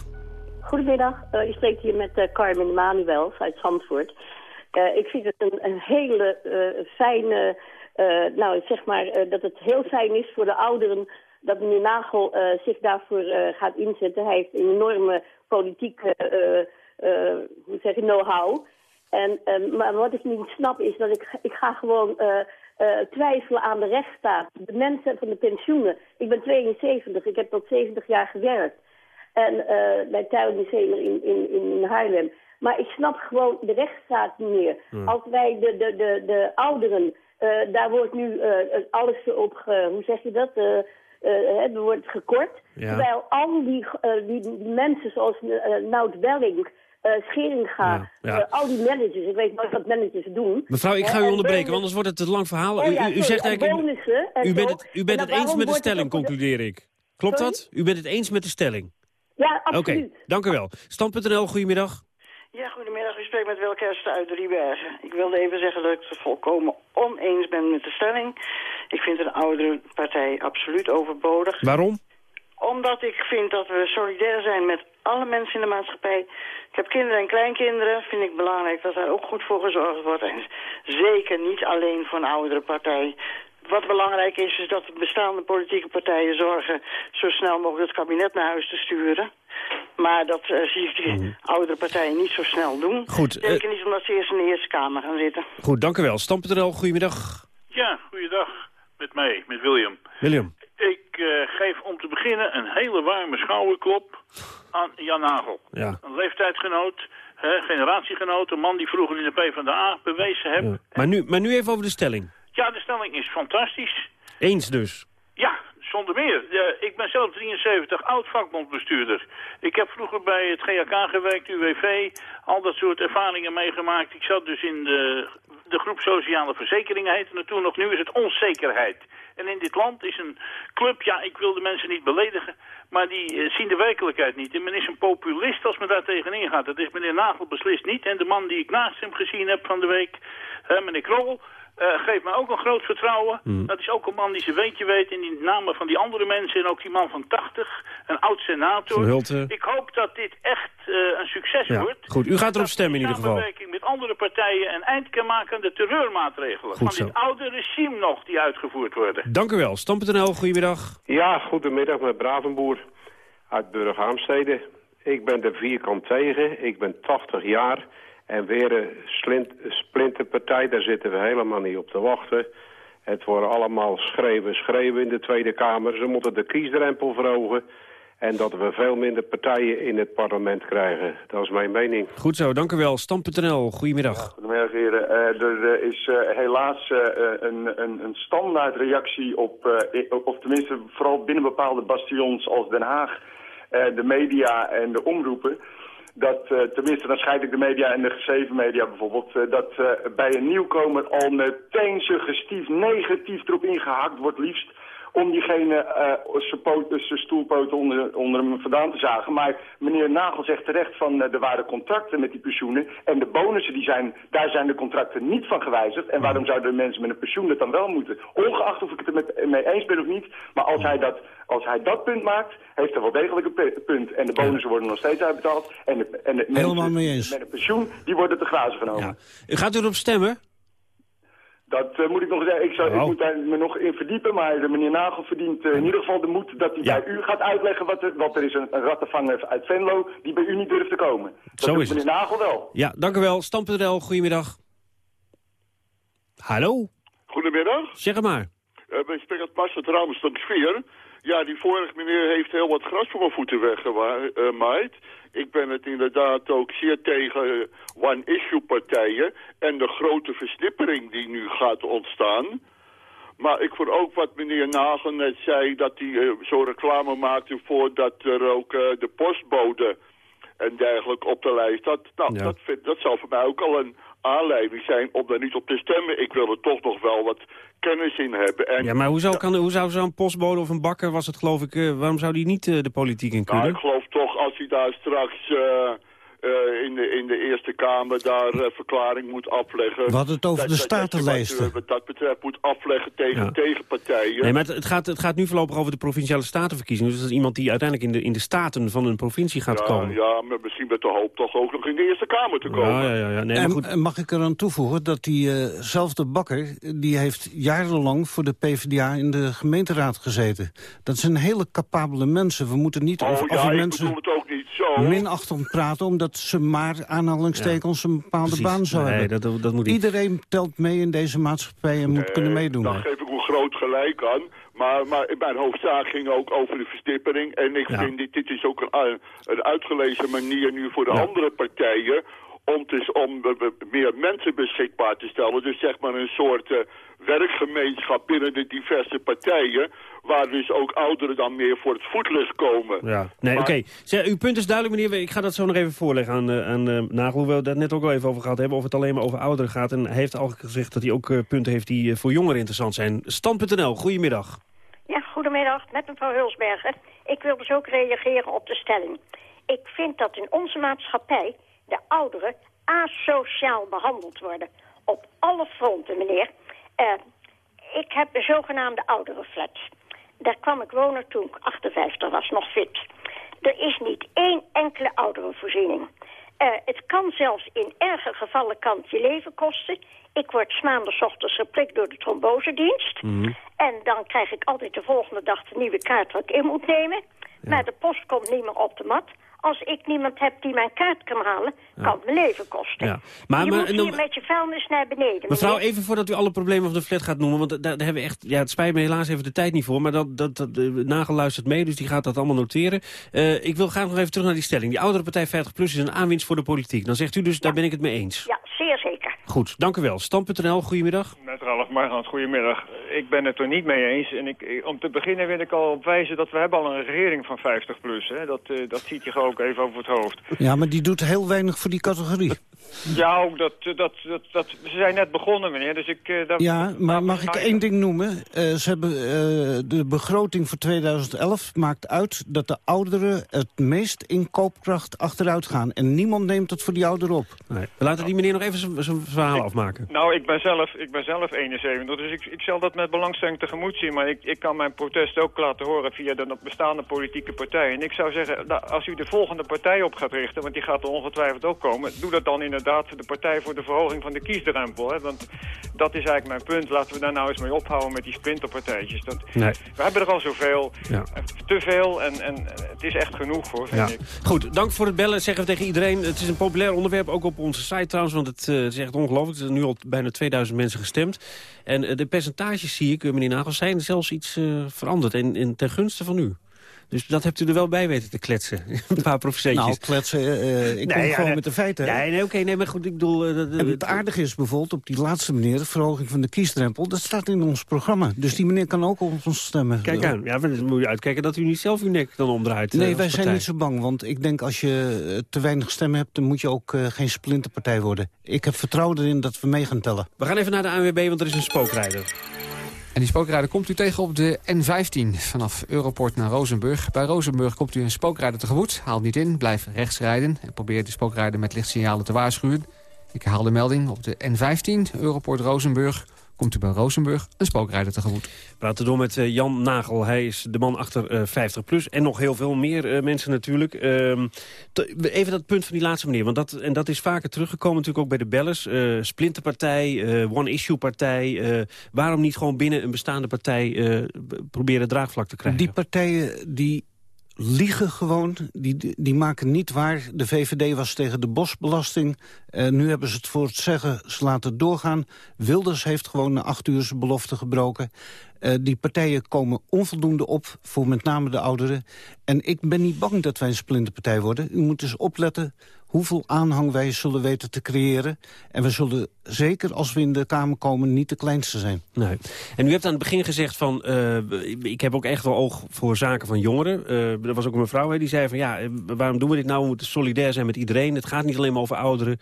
Goedemiddag, uh, je spreekt hier met uh, Carmen Manuel uit Zandvoort. Uh, ik vind het een, een hele fijne, nou zeg maar, dat het heel fijn is voor de ouderen dat meneer Nagel zich daarvoor gaat inzetten. Hij heeft een enorme politieke hoe zeg je, know-how. En, uh, maar wat ik niet snap is dat ik, ik ga gewoon uh, uh, twijfelen aan de rechtsstaat. De mensen van de pensioenen. Ik ben 72, ik heb tot 70 jaar gewerkt. En uh, bij Tuinmuseum in, in, in Haarlem. Maar ik snap gewoon de rechtsstaat niet meer. Hmm. Als wij de, de, de, de ouderen, uh, daar wordt nu uh, alles op, ge, hoe zeg je dat, er wordt gekort. Ja. Terwijl al die, die, die mensen zoals Nout Belling, uh, Scheringa, ja, ja. Uh, al die managers. Ik weet nooit wat managers doen.
Mevrouw, ik ga u onderbreken, want anders wordt het een lang verhaal.
Oh, ja,
u, u, zegt eigenlijk... U bent het, u bent het eens met de stelling, concludeer ik. Klopt sorry? dat? U bent het eens met de stelling?
Ja, absoluut.
Oké, okay, dank u wel. Stand.nl, goedemiddag.
Ja, goedemiddag. U spreekt met Wilke Kersten uit Driebergen. Ik wilde even zeggen dat ik het volkomen oneens ben met de stelling. Ik vind een oudere partij absoluut overbodig.
Waarom?
Omdat ik vind dat we solidair zijn met alle mensen in de maatschappij. Ik heb kinderen en kleinkinderen. Vind ik belangrijk dat daar ook goed voor gezorgd wordt. En zeker niet alleen voor een oudere partij. Wat belangrijk is, is dat de bestaande politieke partijen zorgen... zo snel mogelijk het kabinet naar huis te sturen. Maar dat uh, zie ik die mm. oudere partijen niet zo snel doen.
Goed.
Zeker uh, niet omdat ze eerst in de Eerste Kamer gaan zitten.
Goed, dank u wel. Stam.nl, goedemiddag.
Ja, goeiedag. Met mij, met William.
William.
Ik uh, geef om te beginnen een hele warme schouderklop aan Jan Nagel.
Ja.
Een leeftijdsgenoot, hè, generatiegenoot, een man die vroeger in de PvdA bewezen heeft.
Ja. Maar, nu, maar nu even over de stelling.
Ja, de stelling is fantastisch.
Eens dus?
Ja, zonder meer. Ik ben zelf 73, oud vakbondbestuurder. Ik heb vroeger bij het GAK gewerkt, UWV, al dat soort ervaringen meegemaakt. Ik zat dus in de, de groep Sociale Verzekeringen, heette het toen nog. Nu is het onzekerheid. En in dit land is een club, ja, ik wil de mensen niet beledigen, maar die uh, zien de werkelijkheid niet. En men is een populist als men daar tegenin gaat. Dat is meneer Nagel beslist niet. En de man die ik naast hem gezien heb van de week, meneer Krol, eh, geeft mij ook een groot vertrouwen.
Hmm.
Dat is ook een man die zijn weetje weet in die namen van die andere mensen. En ook die man van 80, een oud-senator. Ik hoop dat dit echt eh, een succes
Ja,
wordt.
goed. U gaat erop stemmen in ieder geval.
samenwerking met andere partijen een eind kan maken aan de terreurmaatregelen.
Goed
van
zo.
dit oude regime nog die uitgevoerd worden.
Dank u wel. Stam.nl, goedemiddag.
Ja, goedemiddag met Bravenboer uit Burg Haamstede. Ik ben er vierkant tegen. Ik ben 80 jaar. En weer een slint, splinterpartij, daar zitten we helemaal niet op te wachten. Het worden allemaal schreeuwen, schreeuwen in de Tweede Kamer. Ze moeten de kiesdrempel verhogen. En dat we veel minder partijen in het parlement krijgen. Dat is mijn mening.
Goed zo, dank u wel. Stam.nl, goedemiddag.
Goedemiddag heren. Eh, er eh, is eh, helaas eh, een, een, een standaardreactie op, eh, i- of tenminste vooral binnen bepaalde bastions als Den Haag, eh, de media en de omroepen. Dat, eh, tenminste, dan scheid ik de media en de geschreven media bijvoorbeeld, eh, dat eh, bij een nieuwkomer al meteen suggestief negatief erop ingehakt wordt liefst om diegene eh, zijn poot- zijn stoelpoten onder, onder hem vandaan te zagen. Maar meneer Nagel zegt terecht van eh, er waren contracten met die pensioenen. En de bonussen, die zijn, daar zijn de contracten niet van gewijzigd. En waarom zouden de mensen met een pensioen dat dan wel moeten? Ongeacht of ik het er met, mee eens ben of niet. Maar als hij, dat, als hij dat punt maakt, heeft hij wel degelijk een pu- punt. En de bonussen worden nog steeds uitbetaald. En de, en de
Helemaal
mensen
mee eens.
met een pensioen, die worden te grazen genomen.
U gaat u erop stemmen?
Dat eh, moet ik nog zeggen. Ik, zou,
Oh.
ik moet daar me nog in verdiepen, maar de meneer Nagel verdient eh, in ieder geval de moed dat hij bij u gaat uitleggen wat er, want er is een, een rattenvanger uit Venlo die bij u niet durft te komen. Dat
Zo
doet
is het.
meneer Nagel wel.
Ja, dank u wel. Stam.nl, goedemiddag. Hallo,
Goedemiddag.
zeg het maar.
Uh, ik spreek uit Mastert Ramenstok 4. Ja, die vorige meneer heeft heel wat gras voor mijn voeten weggemaaid. Ik ben het inderdaad ook zeer tegen eh, one-issue-partijen... en de grote versnippering die nu gaat ontstaan. Maar ik vond ook wat meneer Nagel net zei... dat hij eh, zo reclame maakte voor dat er ook eh, de postbode en dergelijke op de lijst had. Nou,
Ja.
dat, vind, dat zou voor mij ook al een aanleiding zijn om daar niet op te stemmen. Ik wil er toch nog wel wat kennis in hebben. En
Ja, maar hoe zou, kan, hoe zou zo'n postbode of een bakker, was het geloof ik, eh, waarom zou die niet eh, de politiek in
Nou,
kunnen?
ik geloof toch als hij daar straks eh, in, de, in de Eerste Kamer daar eh, verklaring moet afleggen.
We hadden het over
dat-
de
dat- dat
statenlijsten.
Wat, eh, wat dat betreft moet afleggen tegen
Ja.
tegenpartijen.
Nee, maar het, het, gaat, het gaat nu voorlopig over de provinciale statenverkiezingen. Dus dat is iemand die uiteindelijk in de, in de staten van een provincie gaat
ja,
komen.
ja, maar misschien met de hoop toch ook nog in de Eerste Kamer te komen.
Ja, ja, ja. ja. Nee, maar
en,
goed.
en mag ik eraan toevoegen dat diezelfde bakker... die heeft jarenlang voor de PvdA in de gemeenteraad gezeten. Dat zijn hele capabele mensen. We moeten niet
Oh
over,
ja,
over
ik
mensen
bedoel het ook niet zo.
minachtend praten... omdat ze maar aanhalingstekens een bepaalde
Precies.
baan zou
Nee,
hebben.
dat, dat moet niet.
Iedereen telt mee in deze maatschappij en moet kunnen meedoen.
Daar geef ik een groot gelijk aan. Maar, maar mijn hoofdzaak ging ook over de verstippering. En ik
Ja.
vind dit, dit is ook een, een uitgelezen manier nu voor de
Ja.
andere partijen... om, dus, om meer mensen beschikbaar te stellen. Dus zeg maar een soort eh, werkgemeenschap binnen de diverse partijen... waar dus ook ouderen dan meer voor het voetlicht komen.
Ja, nee,
Maar-
oké. Zeg, Uw punt is duidelijk, meneer. Ik ga dat zo nog even voorleggen aan, eh, aan eh, Nagel. Hoewel we het net ook al even over gehad hebben. Of het alleen maar over ouderen gaat. En hij heeft al gezegd dat hij ook eh, punten heeft die voor jongeren interessant zijn. Stand.nl, goedemiddag.
Ja, goedemiddag, met mevrouw Hulsberger. Ik wil dus ook reageren op de stelling. Ik vind dat in onze maatschappij de ouderen asociaal behandeld worden. Op alle fronten, meneer. Eh, ik heb een zogenaamde ouderenflat. Daar kwam ik wonen toen ik 58 was, nog fit. Er is niet één enkele ouderenvoorziening. Eh, het kan zelfs in erge gevallen kan je leven kosten. Ik word 's ochtends geprikt door de trombosedienst. En dan krijg ik altijd de volgende dag de nieuwe kaart wat ik in moet nemen. Maar de post komt niet meer op de mat. Als ik niemand heb die mijn kaart kan halen, kan het mijn leven kosten.
Ja. Maar,
je
maar,
moet hier met je vuilnis naar beneden.
Mevrouw,
meneer.
even voordat u alle problemen van de flat gaat noemen... want daar, daar hebben we echt... Ja, het spijt me helaas even de tijd niet voor... maar dat, dat, dat, de Nagel luistert mee, dus die gaat dat allemaal noteren. Eh, ik wil graag nog even terug naar die stelling. Die oudere partij 50PLUS is een aanwinst voor de politiek. Dan zegt u dus, daar ben ik het mee eens.
Ja, zeer zeker.
Goed, dank u wel. Stand.nl, goedemiddag.
Met Ralf Margans, goedemiddag. Ik ben het er niet mee eens. En ik, ik- om te beginnen wil ik al op wijzen dat we hebben al een regering van 50 plus. Hè. Dat, eh, dat ziet je ook even over het hoofd.
Ja, maar die doet heel weinig voor die categorie. <laughs>
Ja, ook dat, dat, dat, dat, ze zijn net begonnen, meneer. Dus ik, uh, daar,
ja, maar mag ik één ding noemen? Uh, ze hebben, uh, de begroting voor 2011 maakt uit dat de ouderen het meest in koopkracht achteruit gaan. En niemand neemt het voor die ouderen op.
Nee. We laten die meneer nog even zijn verhaal afmaken.
Nou, ik ben zelf, ik ben zelf 71, dus ik, ik zal dat met belangstelling tegemoet zien. Maar ik, ik kan mijn protest ook laten horen via de bestaande politieke partijen. En ik zou zeggen, nou, als u de volgende partij op gaat richten, want die gaat er ongetwijfeld ook komen, doe dat dan inderdaad de Partij voor de Verhoging van de Kiesdrempel. Hè? Want dat is eigenlijk mijn punt. Laten we daar nou eens mee ophouden met die splinterpartijtjes. Dat,
nee.
We hebben er al zoveel. Ja. Te veel en, en het is echt genoeg hoor, vind
ja.
ik.
Goed, dank voor het bellen. Zeggen we tegen iedereen. Het is een populair onderwerp, ook op onze site trouwens. Want het, uh, is echt ongelooflijk. Er zijn nu al bijna 2000 mensen gestemd. En uh, de percentages zie ik, meneer Nagel, zijn zelfs iets veranderd. En, en ten gunste van u. Dus dat hebt u er wel bij weten te kletsen. <laughs> een paar procentjes.
Nou, kletsen, uh, ik kom gewoon
ja,
met de feiten.
Nee, nee oké, nee, maar goed, ik bedoel... Uh,
en het aardige is bijvoorbeeld op die laatste meneer... de verhoging van de kiesdrempel, dat staat in ons programma. Dus die meneer kan ook op ons stemmen.
Kijk aan, ja, dan moet je uitkijken dat u niet zelf uw nek dan omdraait.
Nee,
uh,
wij
partij.
zijn niet zo bang, want ik denk als je te weinig stemmen hebt... dan moet je ook geen splinterpartij worden. Ik heb vertrouwen erin dat we mee gaan tellen.
We gaan even naar de ANWB, want er is een spookrijder.
En die spookrijder komt u tegen op de N15 vanaf Europort naar Rozenburg. Bij Rozenburg komt u een spookrijder tegemoet. Haal niet in, blijf rechts rijden en probeer de spookrijder met lichtsignalen te waarschuwen. Ik herhaal de melding op de N15 Europort Rozenburg komt u bij Rozenburg een spookrijder tegemoet.
We praten door met uh, Jan Nagel. Hij is de man achter uh, 50 plus en nog heel veel meer uh, mensen natuurlijk. Uh, even dat punt van die laatste meneer. Want dat, en dat is vaker teruggekomen natuurlijk ook bij de bellers. Uh, splinterpartij, one-issue-partij. waarom niet gewoon binnen een bestaande partij proberen draagvlak te krijgen?
Die partijen die liegen gewoon. Die, die maken niet waar. De VVD was tegen de bosbelasting. Uh, nu hebben ze het voor het zeggen. Ze laten doorgaan. Wilders heeft gewoon een acht uur zijn belofte gebroken. Uh, die partijen komen onvoldoende op voor met name de ouderen. En ik ben niet bang dat wij een splinterpartij worden. U moet dus opletten hoeveel aanhang wij zullen weten te creëren. En we zullen zeker als we in de Kamer komen niet de kleinste zijn.
Nee. En u hebt aan het begin gezegd van... Uh, ik heb ook echt wel oog voor zaken van jongeren. Uh, er was ook een mevrouw hè, die zei van... ja, waarom doen we dit nou? We moeten solidair zijn met iedereen. Het gaat niet alleen maar over ouderen.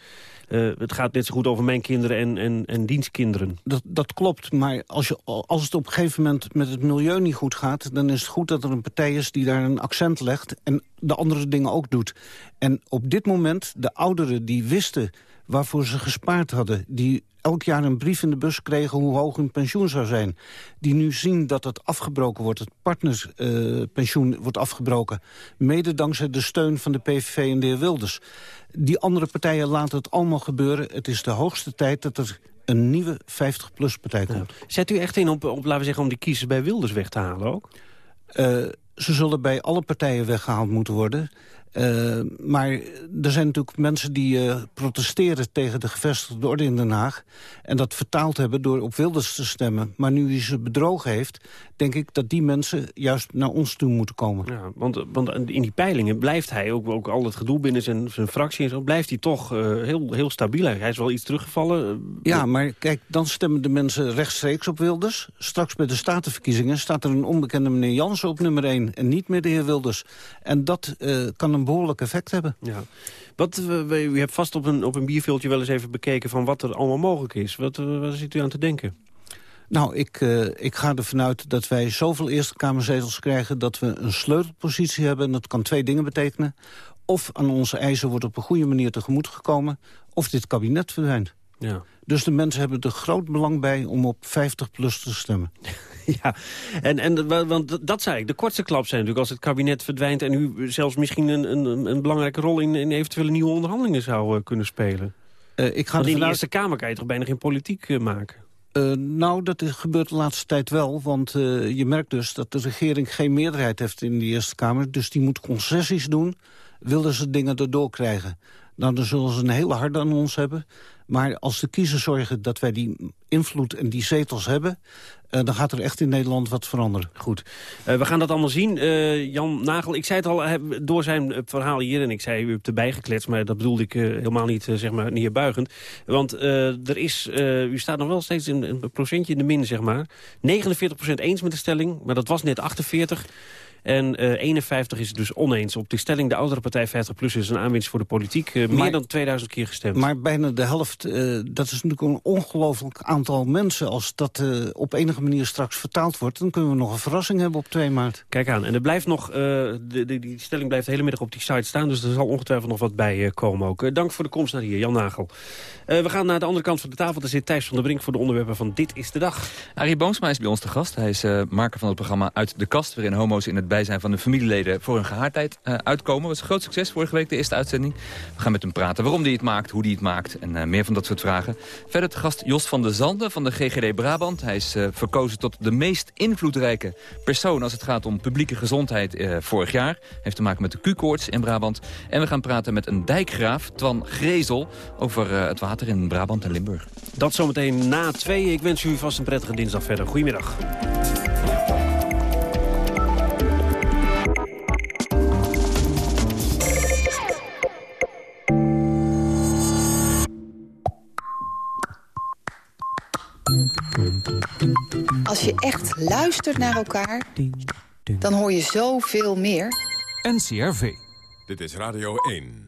Uh, het gaat net zo goed over mijn kinderen en, en, en dienstkinderen.
Dat, dat klopt, maar als, je, als het op een gegeven moment met het milieu niet goed gaat... dan is het goed dat er een partij is die daar een accent legt... en de andere dingen ook doet. En op dit moment, de ouderen die wisten waarvoor ze gespaard hadden... die elk jaar een brief in de bus kregen hoe hoog hun pensioen zou zijn... die nu zien dat het afgebroken wordt, het partnerspensioen uh, wordt afgebroken... mede dankzij de steun van de PVV en de heer Wilders. Die andere partijen laten het allemaal gebeuren. Het is de hoogste tijd dat er een nieuwe 50-plus-partij komt.
Ja. Zet u echt in op, op, laten we zeggen, om die kiezers bij Wilders weg te halen ook?
Uh, ze zullen bij alle partijen weggehaald moeten worden... Uh, maar er zijn natuurlijk mensen die uh, protesteren tegen de gevestigde orde in Den Haag. En dat vertaald hebben door op Wilders te stemmen. Maar nu hij ze bedrogen heeft, denk ik dat die mensen juist naar ons toe moeten komen.
Ja, want, want in die peilingen blijft hij, ook, ook al het gedoe binnen zijn, zijn fractie en zo, blijft hij toch uh, heel, heel stabiel. Hij is wel iets teruggevallen.
Ja, maar kijk, dan stemmen de mensen rechtstreeks op Wilders. Straks bij de statenverkiezingen staat er een onbekende meneer Jansen op nummer 1 en niet meer de heer Wilders. En dat kan een behoorlijk effect hebben.
Ja. Wat, uh, u hebt vast op een, op een bierveeltje wel eens even bekeken van wat er allemaal mogelijk is. Wat, uh, wat zit u aan te denken?
Nou, ik, uh, ik ga ervan uit dat wij zoveel Eerste Kamerzetels krijgen... dat we een sleutelpositie hebben. En dat kan twee dingen betekenen. Of aan onze eisen wordt op een goede manier tegemoet gekomen... of dit kabinet verdwijnt.
Ja.
Dus de mensen hebben er groot belang bij om op 50 plus te stemmen. <laughs> <laughs>
Ja, en, en, want dat zei ik. De kortste klap zijn natuurlijk als het kabinet verdwijnt... en u zelfs misschien een, een, een belangrijke rol in, in eventuele nieuwe onderhandelingen zou uh, kunnen spelen.
Uh, ik ga
want in de
vanuit...
Eerste Kamer kan je toch bijna geen politiek uh, maken?
Uh, nou, dat is, gebeurt de laatste tijd wel. Want uh, je merkt dus dat de regering geen meerderheid heeft in de Eerste Kamer. Dus die moet concessies doen, willen ze dingen erdoor krijgen. Nou, dan zullen ze een hele harde aan ons hebben. Maar als de kiezers zorgen dat wij die invloed en die zetels hebben... Uh, dan gaat er echt in Nederland wat veranderen.
Goed. Uh, we gaan dat allemaal zien. Uh, Jan Nagel, ik zei het al door zijn verhaal hier... en ik zei, u hebt erbij gekletst, maar dat bedoelde ik helemaal niet, zeg maar, neerbuigend. Want er is, u staat nog wel steeds een, een procentje in de min, zeg maar. 49% eens met de stelling, maar dat was net 48%. En uh, 51 is het dus oneens. Op de stelling de oudere partij 50PLUS is een aanwinst voor de politiek. Uh, meer dan 2000 keer gestemd.
Maar bijna de helft, uh, dat is natuurlijk een ongelooflijk aantal mensen. Als dat op enige manier straks vertaald wordt... dan kunnen we nog een verrassing hebben op 2 maart.
Kijk aan. En er blijft nog, de, de, die stelling blijft de hele middag op die site staan. Dus er zal ongetwijfeld nog wat bij komen ook. dank voor de komst naar hier, Jan Nagel. we gaan naar de andere kant van de tafel. Daar zit Thijs van der Brink voor de onderwerpen van Dit is de Dag.
Arie Boomsma is bij ons te gast. Hij is maker van het programma Uit de Kast... waarin homo's in het bijzijn van de familieleden voor hun gehaardheid uh, uitkomen. Dat was een groot succes vorige week, de eerste uitzending. We gaan met hem praten waarom hij het maakt, hoe hij het maakt en uh, meer van dat soort vragen. Verder te gast Jos van der Zanden van de GGD Brabant. Hij is uh, verkozen tot de meest invloedrijke persoon als het gaat om publieke gezondheid vorig jaar. Heeft te maken met de Q-koorts in Brabant. En we gaan praten met een dijkgraaf, Twan Grezel, over het water in Brabant en Limburg.
Dat zometeen na twee. Ik wens u vast een prettige dinsdag verder. Goedemiddag.
Als je echt luistert naar elkaar, dan hoor je zoveel meer.
NCRV. Dit is Radio 1.